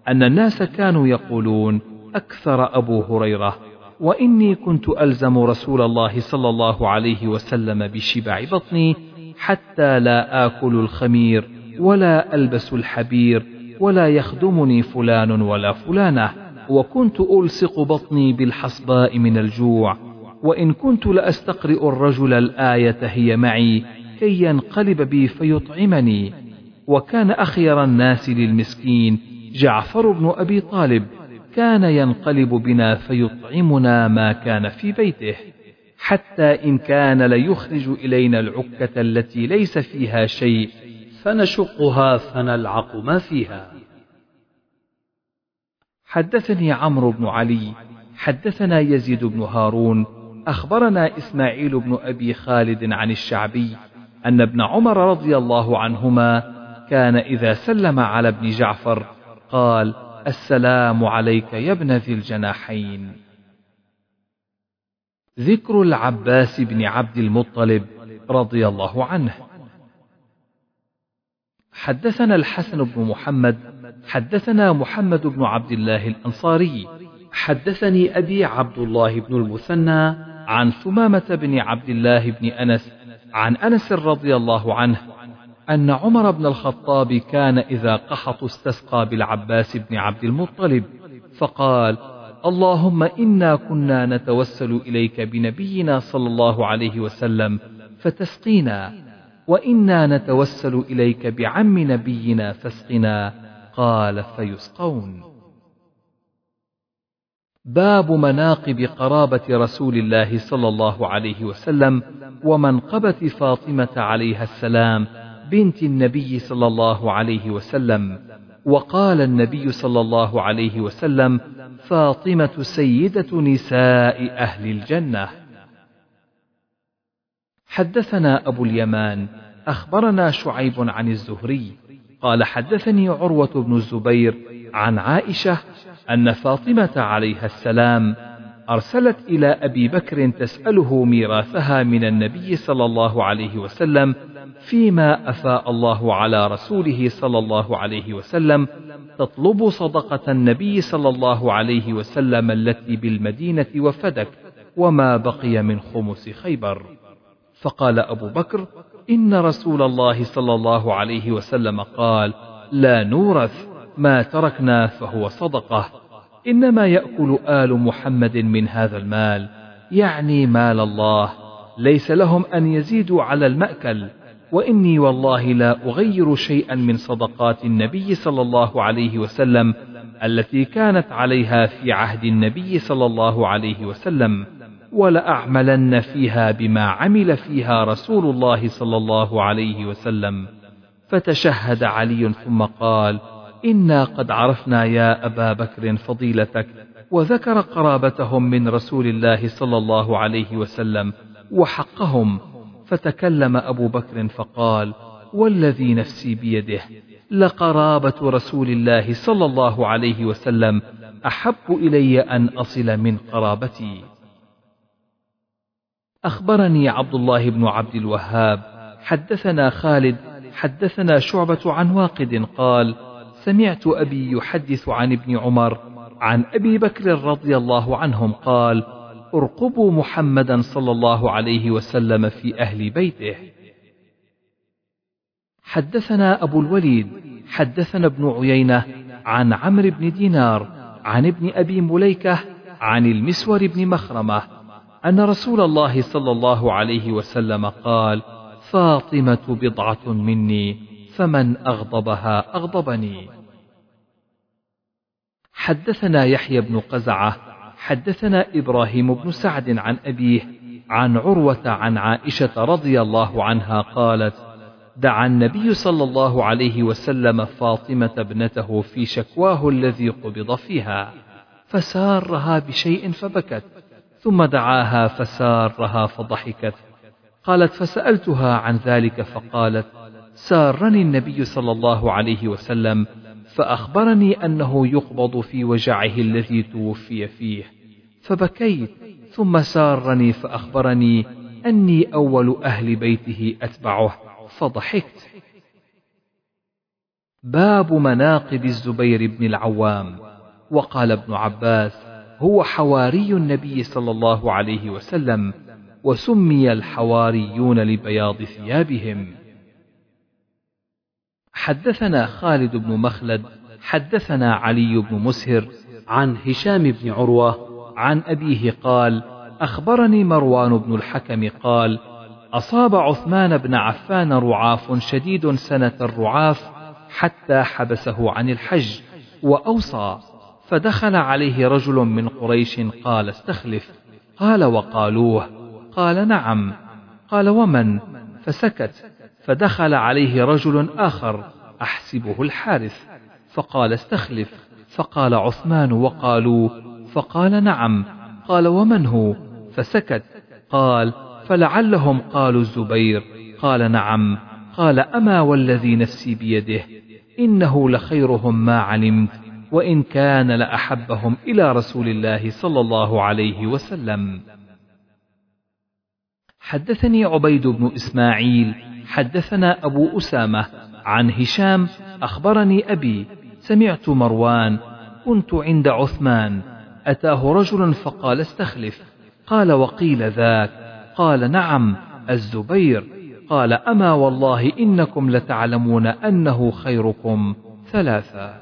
أن الناس كانوا يقولون أكثر أبو هريرة وإني كنت ألزم رسول الله صلى الله عليه وسلم بشبع بطني حتى لا آكل الخمير ولا ألبس الحبير ولا يخدمني فلان ولا فلانة وكنت ألصق بطني بالحصباء من الجوع وإن كنت لأستقرئ الرجل الآية هي معي كي ينقلب بي فيطعمني وكان أخير الناس للمسكين. جعفر بن أبي طالب كان ينقلب بنا فيطعمنا ما كان في بيته. حتى إن كان ليخرج إلينا العكة التي ليس فيها شيء فنشقها فنلعق ما فيها. حدثني عمرو بن علي حدثنا يزيد بن هارون أخبرنا إسماعيل بن أبي خالد عن الشعبي أن ابن عمر رضي الله عنهما كان إذا سلم على ابن جعفر قال السلام عليك يا ابن ذي الجناحين. ذكر العباس بن عبد المطلب رضي الله عنه. حدثنا الحسن بن محمد حدثنا محمد بن عبد الله الأنصاري حدثني أبي عبد الله بن المثنى عن ثمامة بن عبد الله بن أنس عن أنس رضي الله عنه أن عمر بن الخطاب كان إذا قحط استسقى بالعباس بن عبد المطلب فقال اللهم إنا كنا نتوسل إليك بنبينا صلى الله عليه وسلم فتسقينا وإنا نتوسل إليك بعم نبينا فاسقنا قال فيسقون. باب مناقب قرابة رسول الله صلى الله عليه وسلم ومنقبة فاطمة عليها السلام بنت النبي صلى الله عليه وسلم وقال النبي صلى الله عليه وسلم فاطمة سيدة نساء أهل الجنة. حدثنا أبو اليمان أخبرنا شعيب عن الزهري قال حدثني عروة بن الزبير عن عائشة أن فاطمة عليها السلام أرسلت إلى أبي بكر تسأله ميراثها من النبي صلى الله عليه وسلم فيما أفاء الله على رسوله صلى الله عليه وسلم تطلب صدقة النبي صلى الله عليه وسلم التي بالمدينة وفدك وما بقي من خمس خيبر. فقال أبو بكر إن رسول الله صلى الله عليه وسلم قال لا نورث ما تركنا فهو صدقة. إنما يأكل آل محمد من هذا المال يعني مال الله ليس لهم أن يزيدوا على المأكل وإني والله لا أغير شيئا من صدقات النبي صلى الله عليه وسلم التي كانت عليها في عهد النبي صلى الله عليه وسلم ولأعملن فيها بما عمل فيها رسول الله صلى الله عليه وسلم. فتشهد علي ثم قال إنا قد عرفنا يا أبا بكر فضيلتك وذكر قرابتهم من رسول الله صلى الله عليه وسلم وحقهم فتكلم أبو بكر فقال والذي نفسي بيده لقرابة رسول الله صلى الله عليه وسلم أحب إلي أن أصل من قرابتي. أخبرني عبد الله بن عبد الوهاب حدثنا خالد حدثنا شعبة عن واقد قال سمعت أبي يحدث عن ابن عمر عن أبي بكر رضي الله عنهم قال أرقبوا محمدا صلى الله عليه وسلم في أهل بيته. حدثنا أبو الوليد حدثنا ابن عيينة عن عمرو بن دينار عن ابن أبي مليكة عن المسور بن مخرمة أن رسول الله صلى الله عليه وسلم قال فاطمة بضعة مني. فمن أغضبها أغضبني. حدثنا يحيى بن قزعة حدثنا إبراهيم بن سعد عن أبيه عن عروة عن عائشة رضي الله عنها قالت دعا النبي صلى الله عليه وسلم فاطمة ابنته في شكواه الذي قبض فيها فسارها بشيء فبكت ثم دعاها فسارها فضحكت قالت فسألتها عن ذلك فقالت سارني النبي صلى الله عليه وسلم فأخبرني أنه يقبض في وجعه الذي توفي فيه. فبكيت ثم سارني فأخبرني أني أول أهل بيته أتبعه فضحكت. باب مناقب الزبير بن العوام. وقال ابن عباس هو حواري النبي صلى الله عليه وسلم وسمي الحواريون لبياض ثيابهم. حدثنا خالد بن مخلد حدثنا علي بن مسهر عن هشام بن عروة عن أبيه قال أخبرني مروان بن الحكم قال أصاب عثمان بن عفان رعاف شديد سنة الرعاف حتى حبسه عن الحج وأوصى فدخل عليه رجل من قريش قال استخلف. قال وقالوه. قال نعم. قال ومن؟ فسكت. فدخل عليه رجل آخر أحسبه الحارث. فقال استخلف. فقال عثمان وقالوا فقال نعم. قال ومن هو؟ فسكت. قال فلعلهم قالوا الزبير. قال نعم. قال أما والذي نفسي بيده؟ إنه لخيرهم ما علمت وإن كان لأحبهم إلى رسول الله صلى الله عليه وسلم. حدثني عبيد بن إسماعيل حدثنا أبو أسامة عن هشام أخبرني أبي سمعت مروان كنت عند عثمان أتاه رجل فقال استخلف قال وقيل ذاك قال نعم الزبير قال أما والله إنكم لتعلمون أنه خيركم ثلاثة.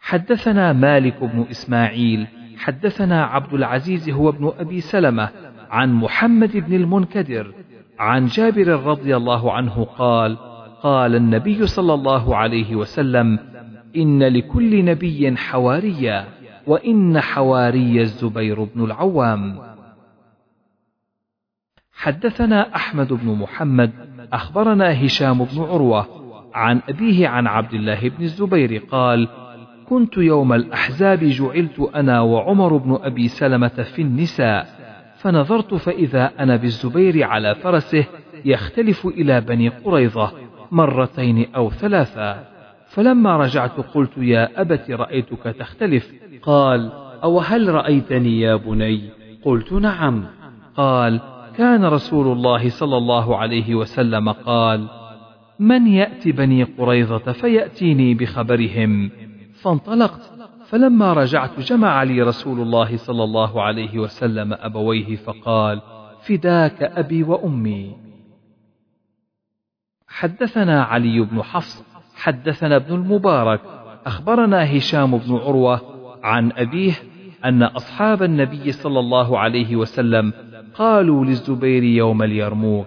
حدثنا مالك بن إسماعيل حدثنا عبد العزيز هو ابن أبي سلمة عن محمد بن المنكدر عن جابر رضي الله عنه قال قال النبي صلى الله عليه وسلم إن لكل نبي حواريا وإن حواري الزبير بن العوام. حدثنا أحمد بن محمد أخبرنا هشام بن عروة عن أبيه عن عبد الله بن الزبير قال كنت يوم الأحزاب جعلت أنا وعمر بن أبي سلمة في النساء. فنظرت فإذا أنا بالزبير على فرسه يختلف إلى بني قريظة مرتين أو ثلاثا فلما رجعت قلت يا أبت رأيتك تختلف؟ قال أو هل رأيتني يا بني؟ قلت نعم. قال كان رسول الله صلى الله عليه وسلم قال من يأتي بني قريظة فيأتيني بخبرهم. فانطلقت فلما رجعت جمع لي رسول الله صلى الله عليه وسلم أبويه فقال فداك أبي وأمي. حدثنا علي بن حفص حدثنا ابن المبارك أخبرنا هشام بن عروة عن أبيه أن أصحاب النبي صلى الله عليه وسلم قالوا للزبير يوم اليرموك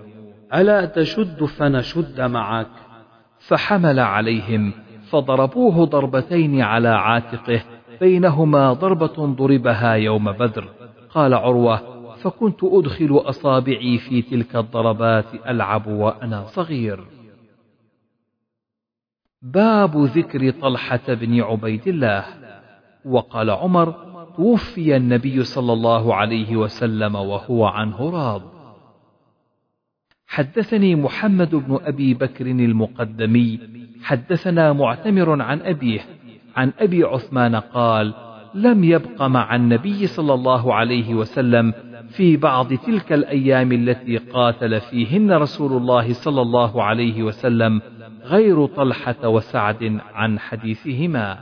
ألا تشد فنشد معك؟ فحمل عليهم فضربوه ضربتين على عاتقه بينهما ضربة ضربها يوم بدر. قال عروة فكنت أدخل أصابعي في تلك الضربات ألعب وأنا صغير. باب ذكر طلحة بن عبيد الله. وقال عمر توفي النبي صلى الله عليه وسلم وهو عنه راض. حدثني محمد بن أبي بكر المقدمي حدثنا معتمر عن أبيه عن أبي عثمان قال لم يبق مع النبي صلى الله عليه وسلم في بعض تلك الأيام التي قاتل فيهن رسول الله صلى الله عليه وسلم غير طلحة وسعد عن حديثهما.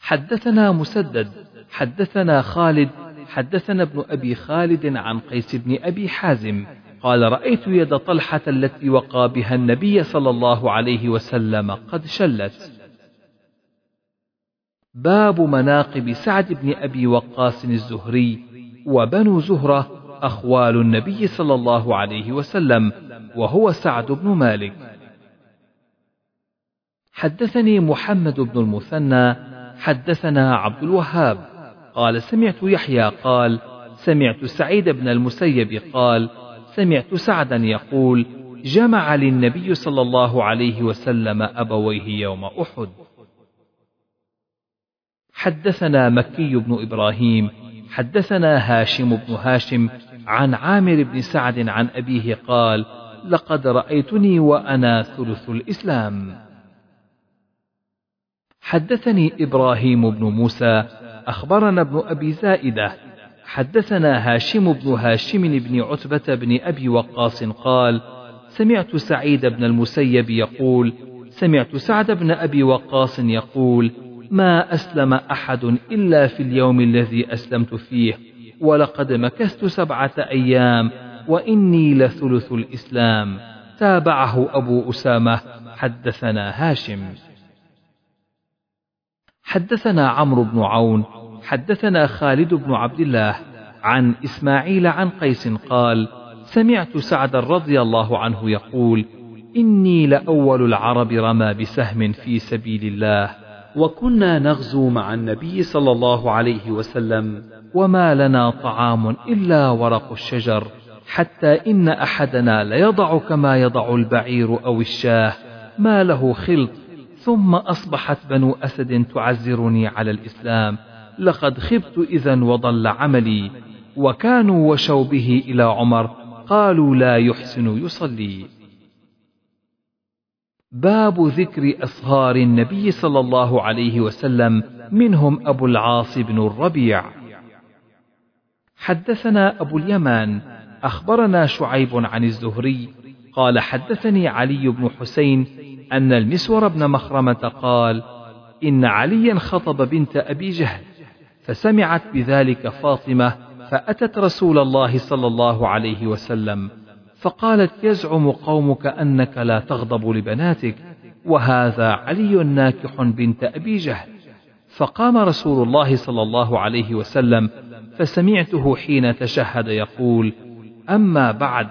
حدثنا مسدد حدثنا خالد حدثنا ابن أبي خالد عن قيس بن أبي حازم قال رأيت يد طلحة التي وقى بها النبي صلى الله عليه وسلم قد شلت. باب مناقب سعد بن أبي وقاص الزهري وبنو زهرة أخوال النبي صلى الله عليه وسلم وهو سعد بن مالك. حدثني محمد بن المثنى حدثنا عبد الوهاب قال سمعت يحيى قال سمعت سعيد بن المسيب قال سمعت سعدا يقول جمع للنبي صلى الله عليه وسلم أبويه يوم أحد. حدثنا مكي بن إبراهيم حدثنا هاشم بن هاشم عن عامر بن سعد عن أبيه قال لقد رأيتني وأنا ثلث الإسلام. حدثني إبراهيم بن موسى أخبرنا ابن أبي زائدة. حدثنا هاشم بن هاشم بن عتبة بن أبي وقاص قال سمعت سعيد بن المسيب يقول سمعت سعد بن أبي وقاص يقول ما أسلم أحد إلا في اليوم الذي أسلمت فيه ولقد مكثت سبعة أيام وإني لثلث الإسلام. تابعه أبو أسامة حدثنا هاشم. حدثنا عمرو بن عون حدثنا خالد بن عبد الله عن إسماعيل عن قيس قال سمعت سعد رضي الله عنه يقول إني لأول العرب رمى بسهم في سبيل الله وكنا نغزو مع النبي صلى الله عليه وسلم وما لنا طعام إلا ورق الشجر حتى إن أحدنا ليضع كما يضع البعير أو الشاه ما له خلط ثم أصبحت بنو أسد تعزرني على الإسلام. لقد خبت إذا وضل عملي. وكانوا وشوا به إلى عمر. قالوا لا يحسن يصلي. باب ذكر أصهار النبي صلى الله عليه وسلم. منهم أبو العاص بن الربيع. حدثنا أبو اليمان. أخبرنا شعيب عن الزهري. قال حدثني علي بن حسين أن المسور بن مخرمة قال إن عليا خطب بنت أبي جهل فسمعت بذلك فاطمة فأتت رسول الله صلى الله عليه وسلم فقالت يزعم قومك أنك لا تغضب لبناتك وهذا علي ناكح بنت أبي جهل. فقام رسول الله صلى الله عليه وسلم فسمعته حين تشهد يقول أما بعد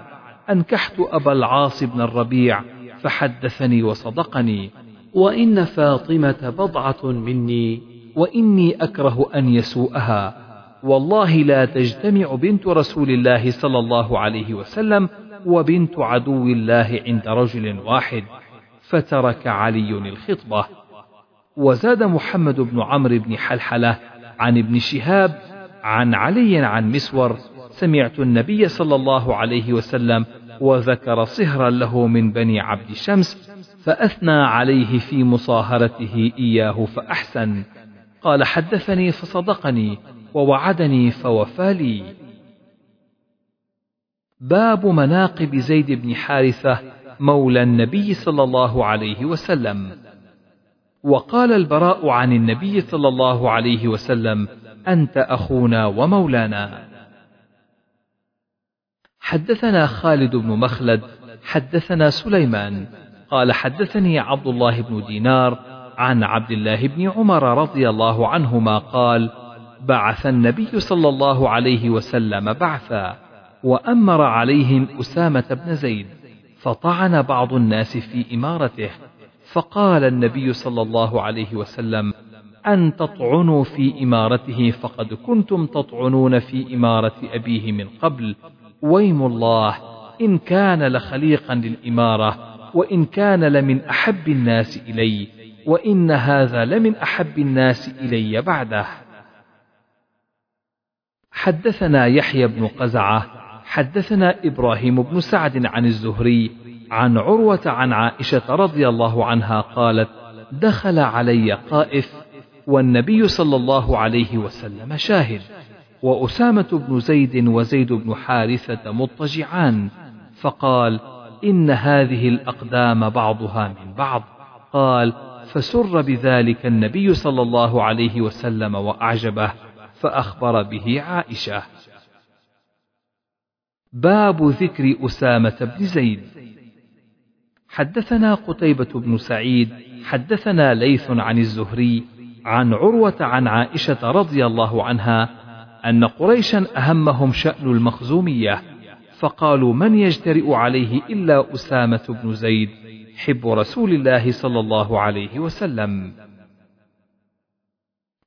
أنكحت أبا العاص بن الربيع فحدثني وصدقني. وإن فاطمة بضعة مني. وإني أكره أن يسوءها. والله لا تجتمع بنت رسول الله صلى الله عليه وسلم وبنت عدو الله عند رجل واحد فترك علي الخطبة. وزاد محمد بن عمرو بن حلحلة عن ابن شهاب عن علي عن مسور سمعت النبي صلى الله عليه وسلم وذكر صهرا له من بني عبد شمس فأثنى عليه في مصاهرته إياه فأحسن. قال حدثني فصدقني ووعدني فوفى لي. باب مناقب زيد بن حارثة مولى النبي صلى الله عليه وسلم. وقال البراء عن النبي صلى الله عليه وسلم أنت أخونا ومولانا. حدثنا خالد بن مخلد حدثنا سليمان. قال حدثني عبد الله بن دينار عن عبد الله بن عمر رضي الله عنهما قال بعث النبي صلى الله عليه وسلم بعثا وأمر عليهم أسامة بن زيد فطعن بعض الناس في إمارته فقال النبي صلى الله عليه وسلم أن تطعنوا في إمارته فقد كنتم تطعنون في إمارة أبيه من قبل ويم الله إن كان لخليقا للإمارة وإن كان لمن أحب الناس إلي وإن هذا لمن أحب الناس إلي بعده. حدثنا يحيى بن قزعة حدثنا إبراهيم بن سعد عن الزهري عن عروة عن عائشة رضي الله عنها قالت دخل علي قائف والنبي صلى الله عليه وسلم شاهد. وأسامة بن زيد وزيد بن حارثة مضطجعان فقال إن هذه الأقدام بعضها من بعض. قال فسر بذلك النبي صلى الله عليه وسلم وأعجبه فأخبر به عائشة. باب ذكر أسامة بن زيد. حدثنا قتيبة بن سعيد حدثنا ليث عن الزهري عن عروة عن عائشة رضي الله عنها أن قريشا أهمهم شأن المخزومية فقالوا من يجترئ عليه إلا أسامة بن زيد حب رسول الله صلى الله عليه وسلم.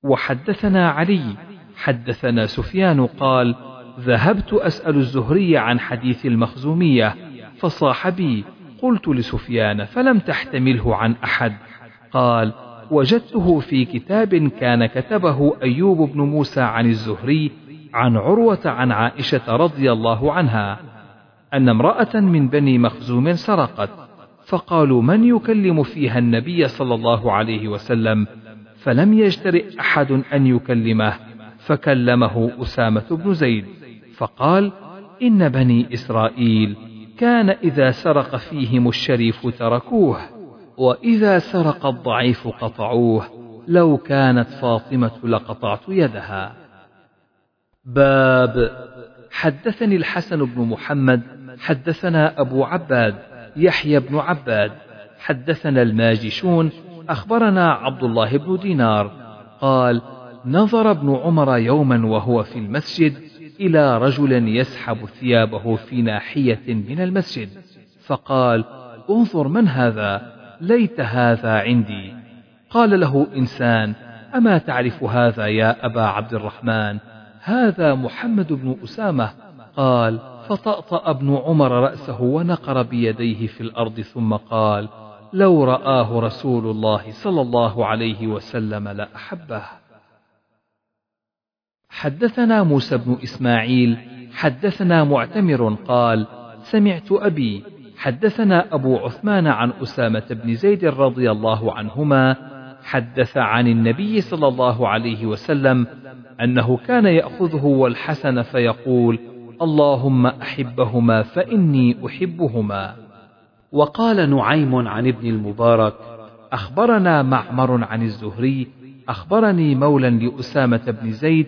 وحدثنا علي حدثنا سفيان قال ذهبت أسأل الزهري عن حديث المخزومية فصاح بي قلت لسفيان فلم تحتمله عن أحد؟ قال وجدته في كتاب كان كتبه أيوب بن موسى عن الزهري عن عروة عن عائشة رضي الله عنها أن امرأة من بني مخزوم سرقت فقالوا من يكلم فيها النبي صلى الله عليه وسلم؟ فلم يجترئ أحد أن يكلمه فكلمه أسامة بن زيد فقال إن بني إسرائيل كان إذا سرق فيهم الشريف تركوه. وإذا سرق الضعيف قطعوه لو كانت فاطمة لقطعت يدها. باب حدثني الحسن بن محمد حدثنا أبو عباد يحيى بن عباد حدثنا الماجشون أخبرنا عبد الله بن دينار. قال نظر ابن عمر يوما وهو في المسجد إلى رجل يسحب ثيابه في ناحية من المسجد فقال انظر من هذا. ليت هذا عندي. قال له إنسان أما تعرف هذا يا أبا عبد الرحمن؟ هذا محمد بن أسامة. قال فطأطأ ابن عمر رأسه ونقر بيديه في الأرض ثم قال لو رآه رسول الله صلى الله عليه وسلم لأحبه. حدثنا موسى بن إسماعيل. حدثنا معتمر قال سمعت أبي حدثنا أبو عثمان عن أسامة بن زيد رضي الله عنهما حدث عن النبي صلى الله عليه وسلم أنه كان يأخذه والحسن فيقول اللهم أحبهما فإني أحبهما. وقال نعيم عن ابن المبارك أخبرنا معمر عن الزهري أخبرني مولى لأسامة بن زيد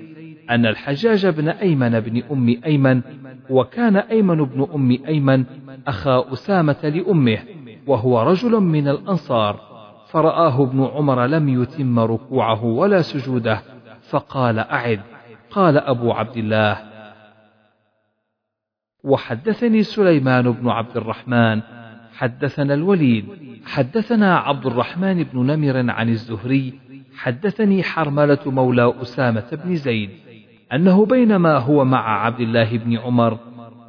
أن الحجاج بن أيمن بن أم أيمن وكان أيمن بن أم أيمن أخا أسامة لأمه وهو رجل من الأنصار. فرآه ابن عمر لم يتم ركوعه ولا سجوده فقال أعد. قال أبو عبد الله. وحدثني سليمان بن عبد الرحمن. حدثنا الوليد. حدثنا عبد الرحمن بن نمر عن الزهري. حدثني حرملة مولى أسامة بن زيد. أنه بينما هو مع عبد الله بن عمر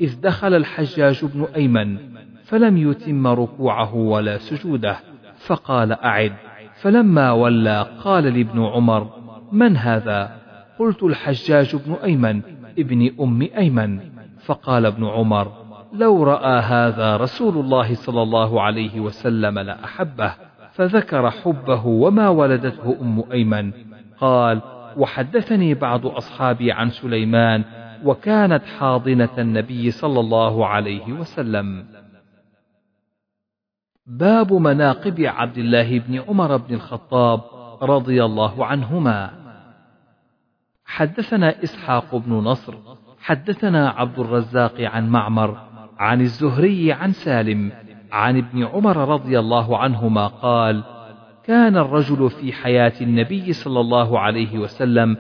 إذ دخل الحجاج بن أيمن فلم يتم ركوعه ولا سجوده فقال أعد. فلما ولى قال لابن عمر من هذا؟ قلت الحجاج بن أيمن ابن أم أيمن. فقال ابن عمر لو رأى هذا رسول الله صلى الله عليه وسلم لأحبه فذكر حبه وما ولدته أم أيمن. قال وحدثني بعض أصحابي عن سليمان وكانت حاضنة النبي صلى الله عليه وسلم. باب مناقب عبد الله بن عمر بن الخطاب رضي الله عنهما. حدثنا إسحاق بن نصر حدثنا عبد الرزاق عن معمر عن الزهري عن سالم عن ابن عمر رضي الله عنهما قال كان الرجل في حياة النبي صلى الله عليه وسلم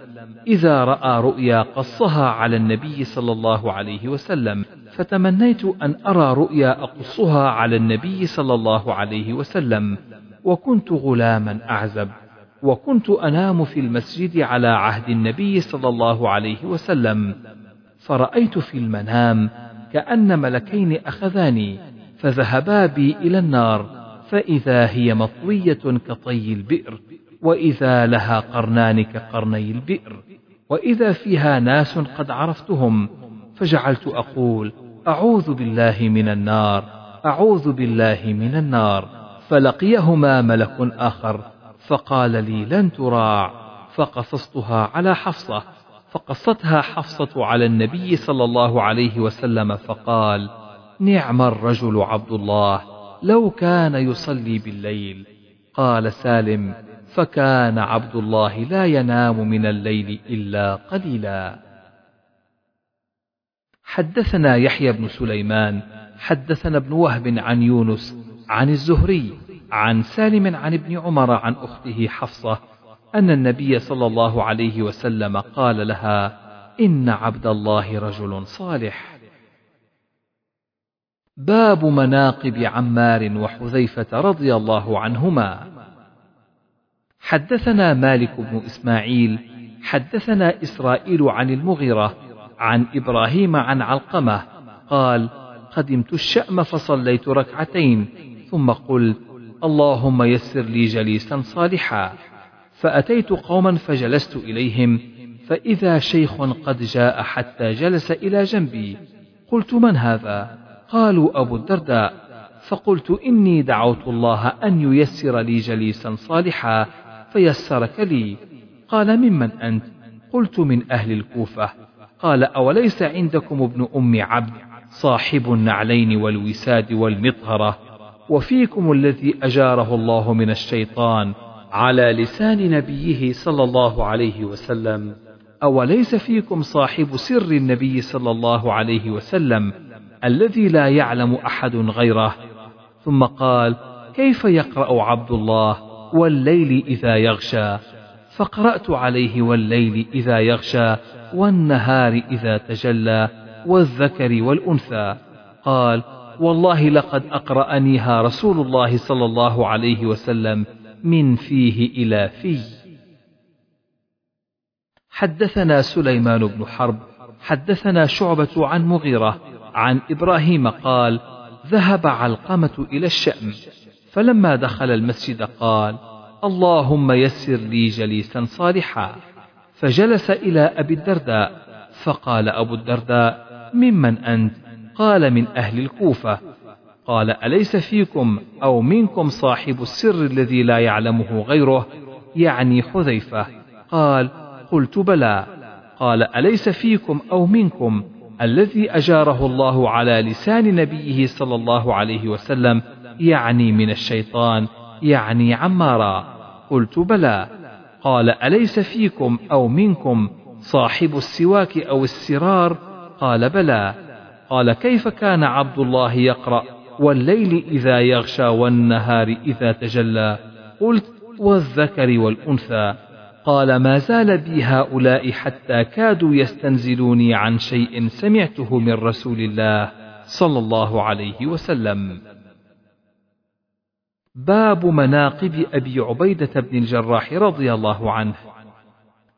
إذا رأى رؤيا قصها على النبي صلى الله عليه وسلم فتمنيت أن أرى رؤيا أقصها على النبي صلى الله عليه وسلم وكنت غلاما أعزب وكنت أنام في المسجد على عهد النبي صلى الله عليه وسلم فرأيت في المنام كأن ملكين أخذاني فذهبا بي إلى النار فإذا هي مطوية كطي البئر وإذا لها قرنان كقرني البئر. وإذا فيها ناس قد عرفتهم فجعلت أقول أعوذ بالله من النار أعوذ بالله من النار. فلقيهما ملك آخر فقال لي لن تراع. فقصصتها على حفصة فقصتها حفصة على النبي صلى الله عليه وسلم فقال نعم الرجل عبد الله لو كان يصلي بالليل. قال سالم فكان عبد الله لا ينام من الليل إلا قليلا. حدثنا يحيى بن سليمان حدثنا ابن وهب عن يونس عن الزهري عن سالم عن ابن عمر عن أخته حفصة أن النبي صلى الله عليه وسلم قال لها إن عبد الله رجل صالح. باب مناقب عمار وحذيفة رضي الله عنهما. حدثنا مالك بن إسماعيل حدثنا إسرائيل عن المغيرة عن إبراهيم عن علقمة قال قدمت الشأم فصليت ركعتين ثم قلت اللهم يسر لي جليسا صالحا. فأتيت قوما فجلست إليهم فإذا شيخ قد جاء حتى جلس إلى جنبي قلت من هذا؟ قالوا أبو الدرداء. فقلت إني دعوت الله أن ييسر لي جليسا صالحا. فيسرك لي. قال ممن أنت؟ قلت من أهل الكوفة. قال أوليس عندكم ابن أم عبد صاحب النعلين والوساد والمطهرة؟ وفيكم الذي أجاره الله من الشيطان على لسان نبيه صلى الله عليه وسلم. أوليس فيكم صاحب سر النبي صلى الله عليه وسلم الذي لا يعلم أحد غيره؟ ثم قال كيف يقرأ عبد الله؟ والليل إذا يغشى فقرأت عليه والليل إذا يغشى والنهار إذا تجلى والذكر والأنثى. قال والله لقد أقرأنيها رسول الله صلى الله عليه وسلم من فيه إلى في. حدثنا سليمان بن حرب حدثنا شعبة عن مغيرة عن إبراهيم قال ذهب علقمة إلى الشأم. فلما دخل المسجد قال اللهم يسر لي جليسا صالحا. فجلس إلى أبي الدرداء فقال أبو الدرداء ممن أنت؟ قال من أهل الكوفة. قال أليس فيكم أو منكم صاحب السر الذي لا يعلمه غيره؟ يعني حذيفة. قال قلت بلى. قال أليس فيكم أو منكم الذي أجاره الله على لسان نبيه صلى الله عليه وسلم يعني من الشيطان يعني عمارا قلت بلى. قال أليس فيكم أو منكم صاحب السواك أو السرار؟ قال بلى. قال كيف كان عبد الله يقرأ والليل إذا يغشى والنهار إذا تجلى؟ قلت والذكر والأنثى. قال ما زال بي هؤلاء حتى كادوا يستنزلوني عن شيء سمعته من رسول الله صلى الله عليه وسلم. باب مناقب أبي عبيدة بن الجراح رضي الله عنه.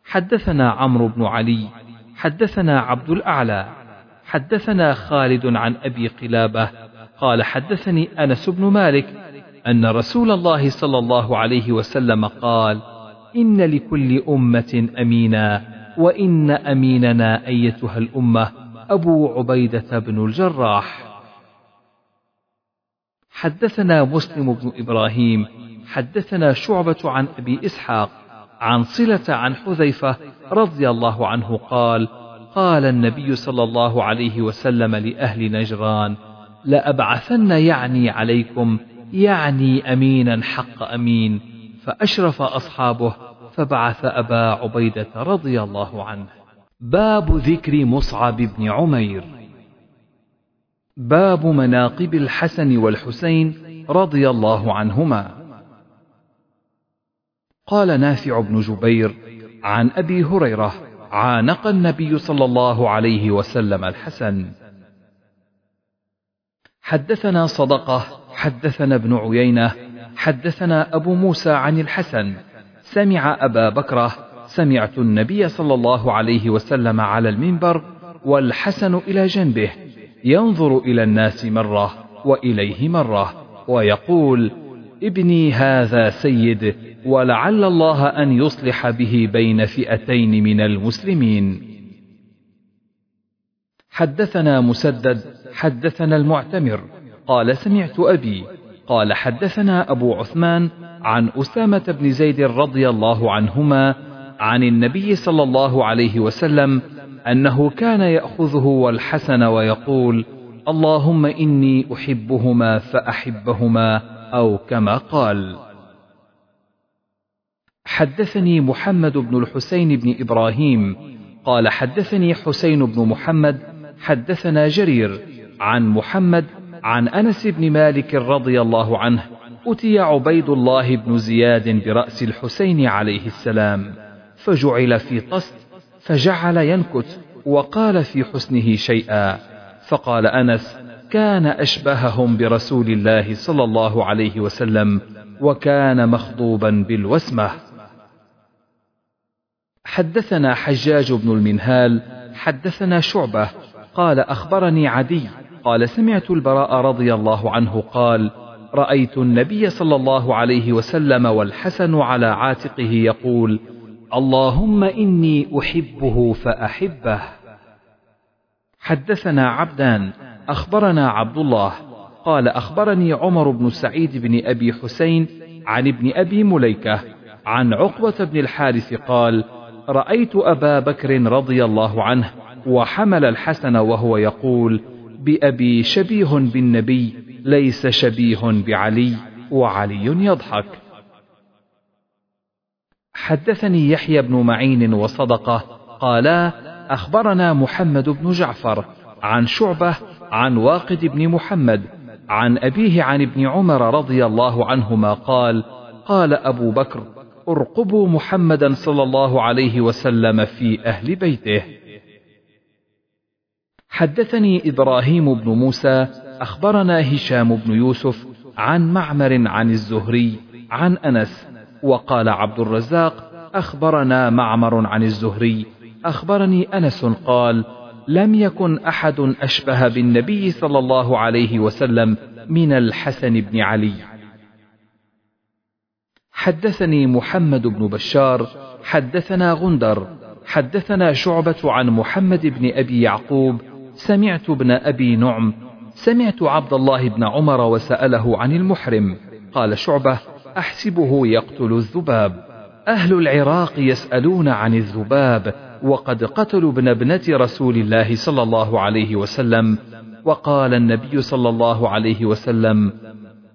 حدثنا عمرو بن علي حدثنا عبد الأعلى حدثنا خالد عن أبي قلابة قال حدثني أنس بن مالك أن رسول الله صلى الله عليه وسلم قال إن لكل أمة أمينا وإن أميننا أيتها الأمة أبو عبيدة بن الجراح. حدثنا مسلم بن إبراهيم حدثنا شعبة عن أبي إسحاق عن صلة عن حذيفة رضي الله عنه قال قال النبي صلى الله عليه وسلم لأهل نجران لأبعثن يعني عليكم يعني أمينا حق أمين فأشرف أصحابه فبعث أبا عبيدة رضي الله عنه. باب ذكر مصعب بن عمير. باب مناقب الحسن والحسين رضي الله عنهما. قال نافع بن جبير عن أبي هريرة عانق النبي صلى الله عليه وسلم الحسن. حدثنا صدقة حدثنا ابن عيينة حدثنا أبو موسى عن الحسن. سمع أبا بكره سمعت النبي صلى الله عليه وسلم على المنبر والحسن إلى جنبه. ينظر إلى الناس مرة وإليه مرة ويقول ابني هذا سيد ولعل الله أن يصلح به بين فئتين من المسلمين. حدثنا مسدد حدثنا المعتمر قال سمعت أبي. قال حدثنا أبو عثمان عن أسامة بن زيد رضي الله عنهما عن النبي صلى الله عليه وسلم أنه كان يأخذه والحسن ويقول اللهم إني أحبهما فأحبهما أو كما قال. حدثني محمد بن الحسين بن إبراهيم قال حدثني حسين بن محمد حدثنا جرير عن محمد عن أنس بن مالك رضي الله عنه أتي عبيد الله بن زياد برأس الحسين عليه السلام فجعل في طست فجعل ينكت وقال في حسنه شيئا فقال أنس كان أشبههم برسول الله صلى الله عليه وسلم وكان مخضوبا بالوسمة. حدثنا حجاج بن المنهال حدثنا شعبة قال أخبرني عدي قال سمعت البراء رضي الله عنه قال رأيت النبي صلى الله عليه وسلم والحسن على عاتقه يقول اللهم إني أحبه فأحبه. حدثنا عبدان أخبرنا عبد الله قال أخبرني عمر بن سعيد بن أبي حسين عن ابن أبي مليكة عن عقبة بن الحارث قال رأيت أبا بكر رضي الله عنه وحمل الحسن وهو يقول بأبي شبيه بالنبي ليس شبيه بعلي وعلي يضحك. حدثني يحيى بن معين وصدقه قالا أخبرنا محمد بن جعفر عن شعبة عن واقد بن محمد عن أبيه عن ابن عمر رضي الله عنهما قال قال أبو بكر ارقبوا محمدا صلى الله عليه وسلم في أهل بيته. حدثني إبراهيم بن موسى أخبرنا هشام بن يوسف عن معمر عن الزهري عن أنس وقال عبد الرزاق أخبرنا معمر عن الزهري. أخبرني أنس قال لم يكن أحد أشبه بالنبي صلى الله عليه وسلم من الحسن بن علي. حدثني محمد بن بشار حدثنا غندر حدثنا شعبة عن محمد بن أبي يعقوب سمعت ابن أبي نعم سمعت عبد الله بن عمر وسأله عن المحرم. قال شعبة أحسبه يقتل الذباب. أهل العراق يسألون عن الذباب وقد قتلوا ابن ابنة رسول الله صلى الله عليه وسلم. وقال النبي صلى الله عليه وسلم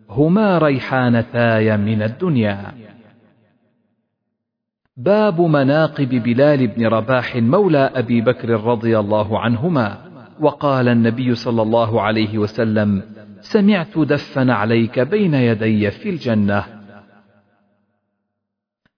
هما ريحانتاي من الدنيا. باب مناقب بلال بن رباح مولى أبي بكر رضي الله عنهما. وقال النبي صلى الله عليه وسلم سمعت دفن عليك بين يدي في الجنة.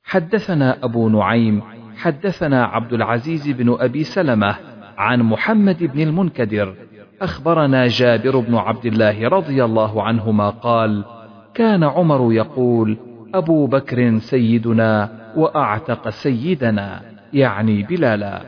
حدثنا أبو نعيم حدثنا عبد العزيز بن أبي سلمة عن محمد بن المنكدر أخبرنا جابر بن عبد الله رضي الله عنهما قال كان عمر يقول أبو بكر سيدنا وأعتق سيدنا يعني بلالا.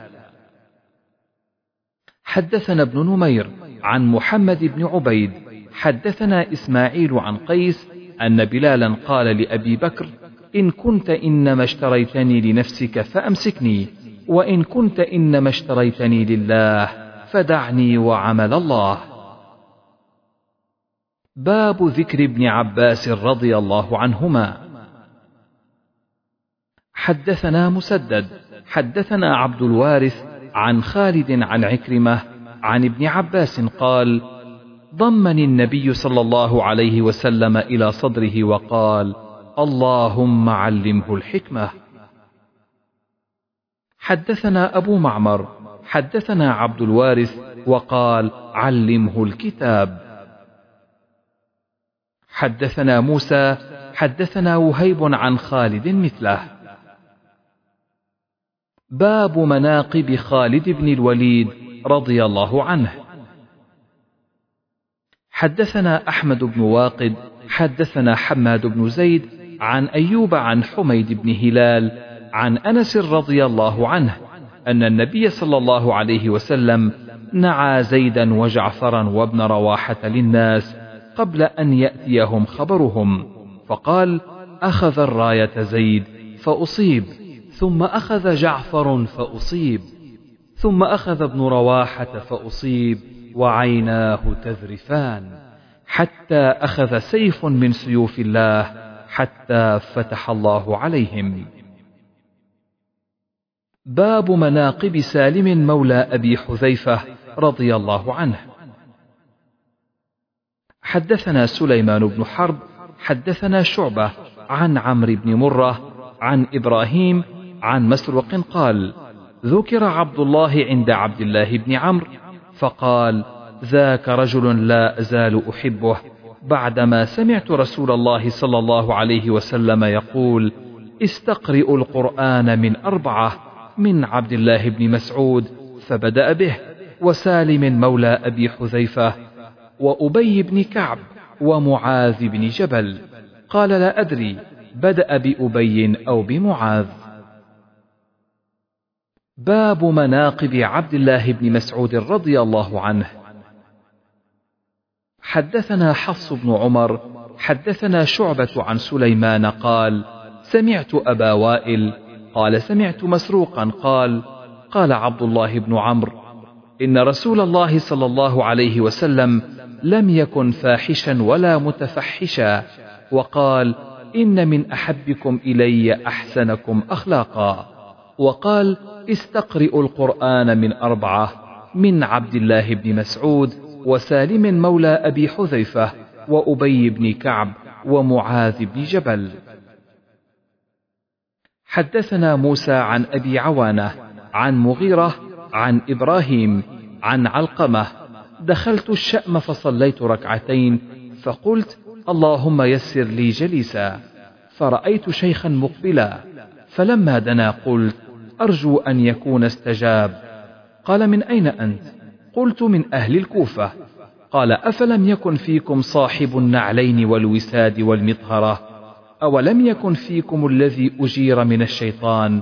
حدثنا ابن نمير عن محمد بن عبيد حدثنا إسماعيل عن قيس أن بلالا قال لأبي بكر إن كنت إنما اشتريتني لنفسك فأمسكني وإن كنت إنما اشتريتني لله فدعني وعمل الله. باب ذكر ابن عباس رضي الله عنهما. حدثنا مسدد حدثنا عبد الوارث عن خالد عن عكرمة عن ابن عباس قال ضمني النبي صلى الله عليه وسلم إلى صدره وقال اللهم علمه الحكمة. حدثنا أبو معمر حدثنا عبد الوارث وقال علمه الكتاب. حدثنا موسى حدثنا وهيب عن خالد مثله. باب مناقب خالد بن الوليد رضي الله عنه. حدثنا أحمد بن واقد حدثنا حماد بن زيد عن أيوب عن حميد بن هلال عن أنس رضي الله عنه أن النبي صلى الله عليه وسلم نعى زيدا وجعفرا وابن رواحة للناس قبل أن يأتيهم خبرهم فقال أخذ الراية زيد فأصيب ثم أخذ جعفر فأصيب ثم أخذ ابن رواحة فأصيب وعيناه تذرفان حتى أخذ سيف من سيوف الله حتى فتح الله عليهم. باب مناقب سالم مولى أبي حذيفة رضي الله عنه. حدثنا سليمان بن حرب حدثنا شعبة عن عمرو بن مرة عن إبراهيم عن مسروق قال ذكر عبد الله عند عبد الله بن عمرو فقال ذاك رجل لا أزال أحبه بعدما سمعت رسول الله صلى الله عليه وسلم يقول استقرئوا القرآن من أربعة من عبد الله بن مسعود فبدأ به وسالم مولى أبي حذيفة وأبي بن كعب ومعاذ بن جبل. قال لا أدري بدأ بأبي أو بمعاذ. باب مناقب عبد الله بن مسعود رضي الله عنه. حدثنا حفص بن عمر حدثنا شعبة عن سليمان قال سمعت أبا وائل. قال سمعت مسروقا. قال قال عبد الله بن عمرو إن رسول الله صلى الله عليه وسلم لم يكن فاحشا ولا متفحشا وقال إن من أحبكم إلي أحسنكم أخلاقا. وقال استقرئوا القرآن من أربعة من عبد الله بن مسعود وسالم مولى أبي حذيفة وأبي بن كعب ومعاذ بن جبل. حدثنا موسى عن أبي عوانة عن مغيرة عن إبراهيم عن علقمة. دخلت الشأم فصليت ركعتين فقلت اللهم يسر لي جليسا. فرأيت شيخا مقبلا فلما دنا قلت أرجو أن يكون استجاب. قال من أين أنت؟ قلت من أهل الكوفة قال أفلم يكن فيكم صاحب النعلين والوساد والمطهرة؟ أولم يكن فيكم الذي أجير من الشيطان؟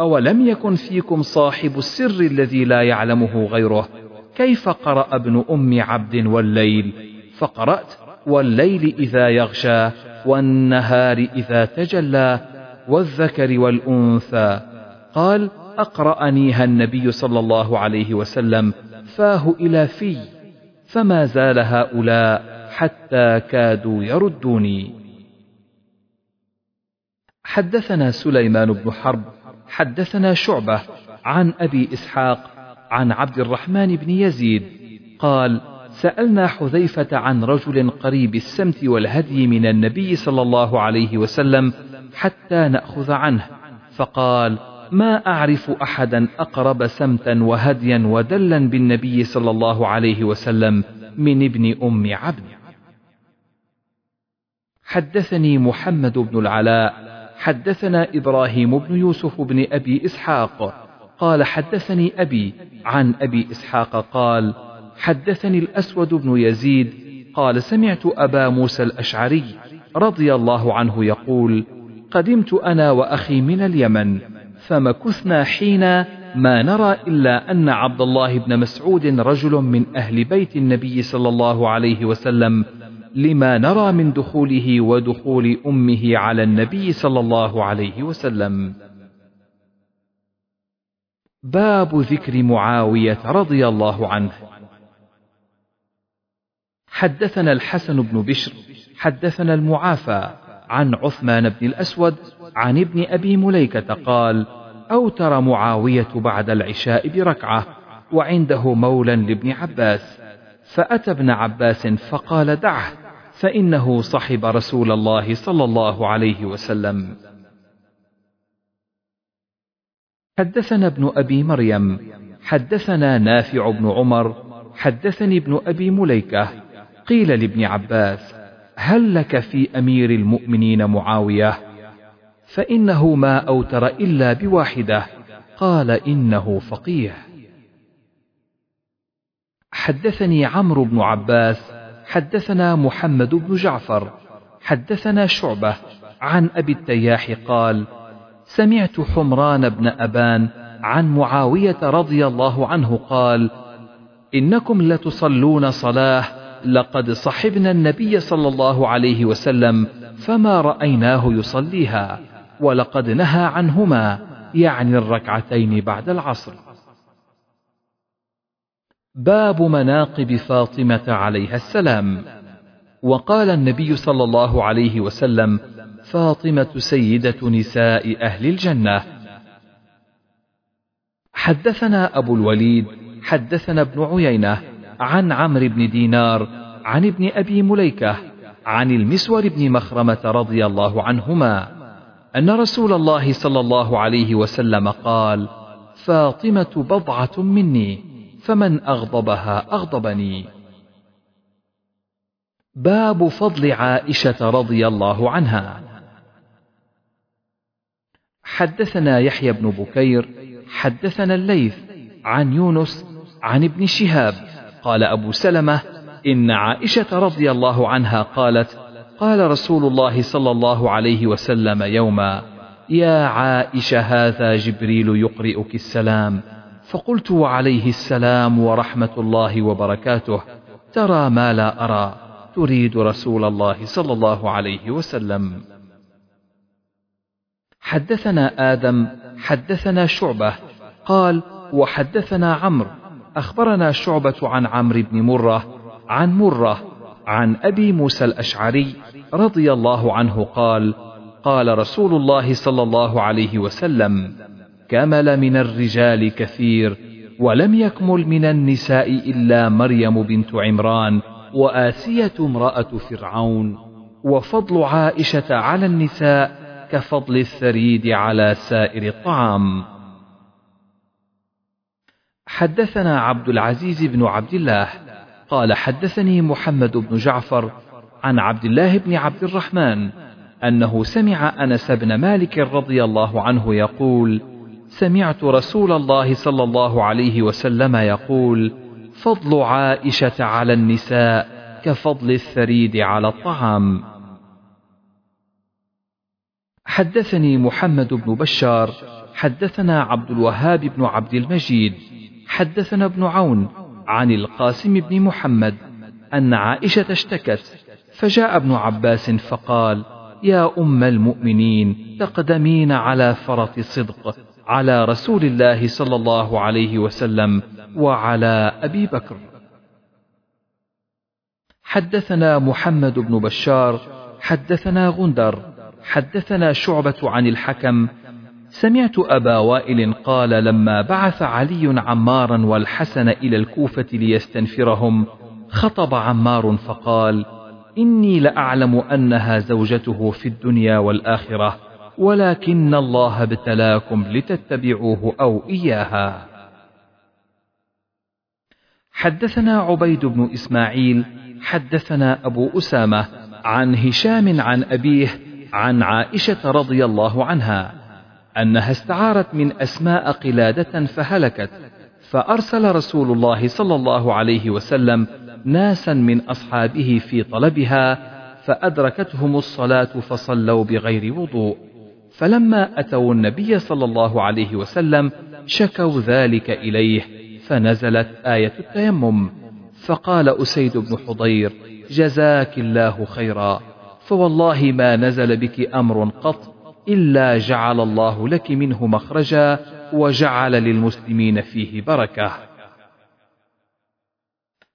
أولم يكن فيكم صاحب السر الذي لا يعلمه غيره؟ كيف قرأ ابن أم عبد والليل؟ فقرأت والليل إذا يغشى والنهار إذا تجلى والذكر والأنثى. قال أقرأنيها النبي صلى الله عليه وسلم فاه إلى في فما زال هؤلاء حتى كادوا يردوني. حدثنا سليمان بن حرب حدثنا شعبة عن أبي إسحاق عن عبد الرحمن بن يزيد قال سألنا حذيفة عن رجل قريب السمت والهدي من النبي صلى الله عليه وسلم حتى نأخذ عنه فقال ما أعرف أحدا أقرب سمتا وهديا ودلا بالنبي صلى الله عليه وسلم من ابن أم عبد. حدثني محمد بن العلاء حدثنا إبراهيم بن يوسف بن أبي إسحاق قال حدثني أبي عن أبي إسحاق قال حدثني الأسود بن يزيد قال سمعت أبا موسى الأشعري رضي الله عنه يقول قدمت أنا وأخي من اليمن. فمكثنا حين ما نرى إلا أن عبد الله بن مسعود رجل من أهل بيت النبي صلى الله عليه وسلم لما نرى من دخوله ودخول أمه على النبي صلى الله عليه وسلم. باب ذكر معاوية رضي الله عنه. حدثنا الحسن بن بشر حدثنا المعافى عن عثمان بن الأسود عن ابن أبي مليكة قال أوتر معاوية بعد العشاء بركعة وعنده مولى لابن عباس. فأتى ابن عباس فقال دعه فإنه صحب رسول الله صلى الله عليه وسلم. حدثنا ابن أبي مريم حدثنا نافع بن عمر حدثني ابن أبي مليكة. قيل لابن عباس هل لك في أمير المؤمنين معاوية؟ فإنه ما أوتر إلا بواحدة. قال إنه فقيه. حدثني عمرو بن عباس حدثنا محمد بن جعفر حدثنا شعبة عن أبي التياح قال سمعت حمران بن أبان عن معاوية رضي الله عنه قال إنكم لتصلون صلاة لقد صحبنا النبي صلى الله عليه وسلم فما رأيناه يصليها. ولقد نهى عنهما يعني الركعتين بعد العصر. باب مناقب فاطمة عليها السلام. وقال النبي صلى الله عليه وسلم فاطمة سيدة نساء أهل الجنة. حدثنا أبو الوليد حدثنا ابن عيينة عن عمرو بن دينار عن ابن أبي مليكة عن المسور بن مخرمة رضي الله عنهما. أن رسول الله صلى الله عليه وسلم قال فاطمة بضعة مني فمن أغضبها أغضبني. باب فضل عائشة رضي الله عنها. حدثنا يحيى بن بكير حدثنا الليث عن يونس عن ابن شهاب قال أبو سلمة إن عائشة رضي الله عنها قالت قال رسول الله صلى الله عليه وسلم يوما يا عائشة هذا جبريل يقرئك السلام. فقلت وعليه السلام ورحمة الله وبركاته ترى ما لا أرى تريد رسول الله صلى الله عليه وسلم. حدثنا آدم حدثنا شعبة قال وحدثنا عمرو أخبرنا شعبة عن عمرو بن مرة عن مرة عن أبي موسى الأشعري رضي الله عنه قال قال رسول الله صلى الله عليه وسلم كمل من الرجال كثير ولم يكمل من النساء إلا مريم بنت عمران وآسية امرأة فرعون وفضل عائشة على النساء كفضل الثريد على سائر الطعام. حدثنا عبد العزيز بن عبد الله قال حدثني محمد بن جعفر عن عبد الله بن عبد الرحمن أنه سمع أنس بن مالك رضي الله عنه يقول سمعت رسول الله صلى الله عليه وسلم يقول فضل عائشة على النساء كفضل الثريد على الطعام. حدثني محمد بن بشار حدثنا عبد الوهاب بن عبد المجيد حدثنا ابن عون عن القاسم بن محمد أن عائشة اشتكت فجاء ابن عباس فقال يا أم المؤمنين تقدمين على فرط صدق على رسول الله صلى الله عليه وسلم وعلى أبي بكر. حدثنا محمد بن بشار حدثنا غندر حدثنا شعبة عن الحكم. سمعت أبا وائل قال لما بعث علي عمارا والحسن إلى الكوفة ليستنفرهم خطب عمار فقال إني لأعلم أنها زوجته في الدنيا والآخرة ولكن الله ابتلاكم لتتبعوه أو إياها. حدثنا عبيد بن إسماعيل حدثنا أبو أسامة عن هشام عن أبيه عن عائشة رضي الله عنها أنها استعارت من أسماء قلادة فهلكت فأرسل رسول الله صلى الله عليه وسلم ناسا من أصحابه في طلبها فأدركتهم الصلاة فصلوا بغير وضوء. فلما أتوا النبي صلى الله عليه وسلم شكوا ذلك إليه فنزلت آية التيمم. فقال أسيد بن حضير جزاك الله خيرا. فوالله ما نزل بك أمر قط إلا جعل الله لك منه مخرجا وجعل للمسلمين فيه بركة.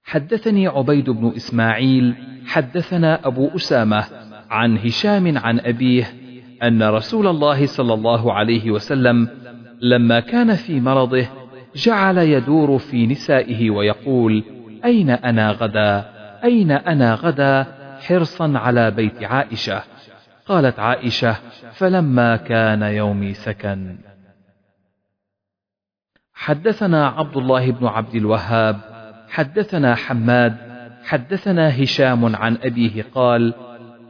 حدثني عبيد بن إسماعيل حدثنا أبو أسامة عن هشام عن أبيه أن رسول الله صلى الله عليه وسلم لما كان في مرضه جعل يدور في نسائه ويقول أين أنا غدا؟ أين أنا غدا؟ حرصا على بيت عائشة. قالت عائشة فلما كان يومي سكن. حدثنا عبد الله بن عبد الوهاب حدثنا حماد حدثنا هشام عن أبيه قال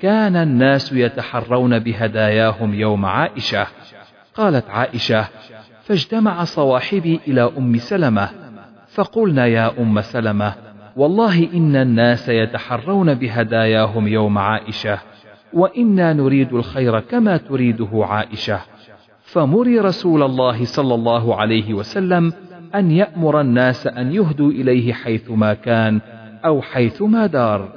كان الناس يتحرون بهداياهم يوم عائشة. قالت عائشة فاجتمع صواحبي إلى أم سلمة. فقلنا يا أم سلمة والله إن الناس يتحرون بهداياهم يوم عائشة وإنا نريد الخير كما تريده عائشة. فمري رسول الله صلى الله عليه وسلم أن يأمر الناس أن يهدوا إليه حيثما كان أو حيثما دار.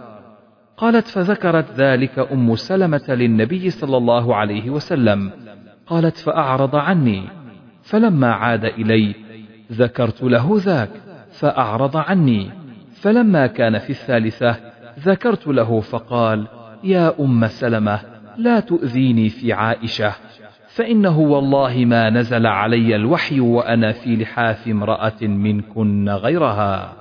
قالت فذكرت ذلك أم سلمة للنبي صلى الله عليه وسلم. قالت فأعرض عني. فلما عاد إلي ذكرت له ذاك فأعرض عني. فلما كان في الثالثة ذكرت له فقال يا أم سلمة لا تؤذيني في عائشة. فإنه والله ما نزل علي الوحي وأنا في لحاف امرأة منكن غيرها.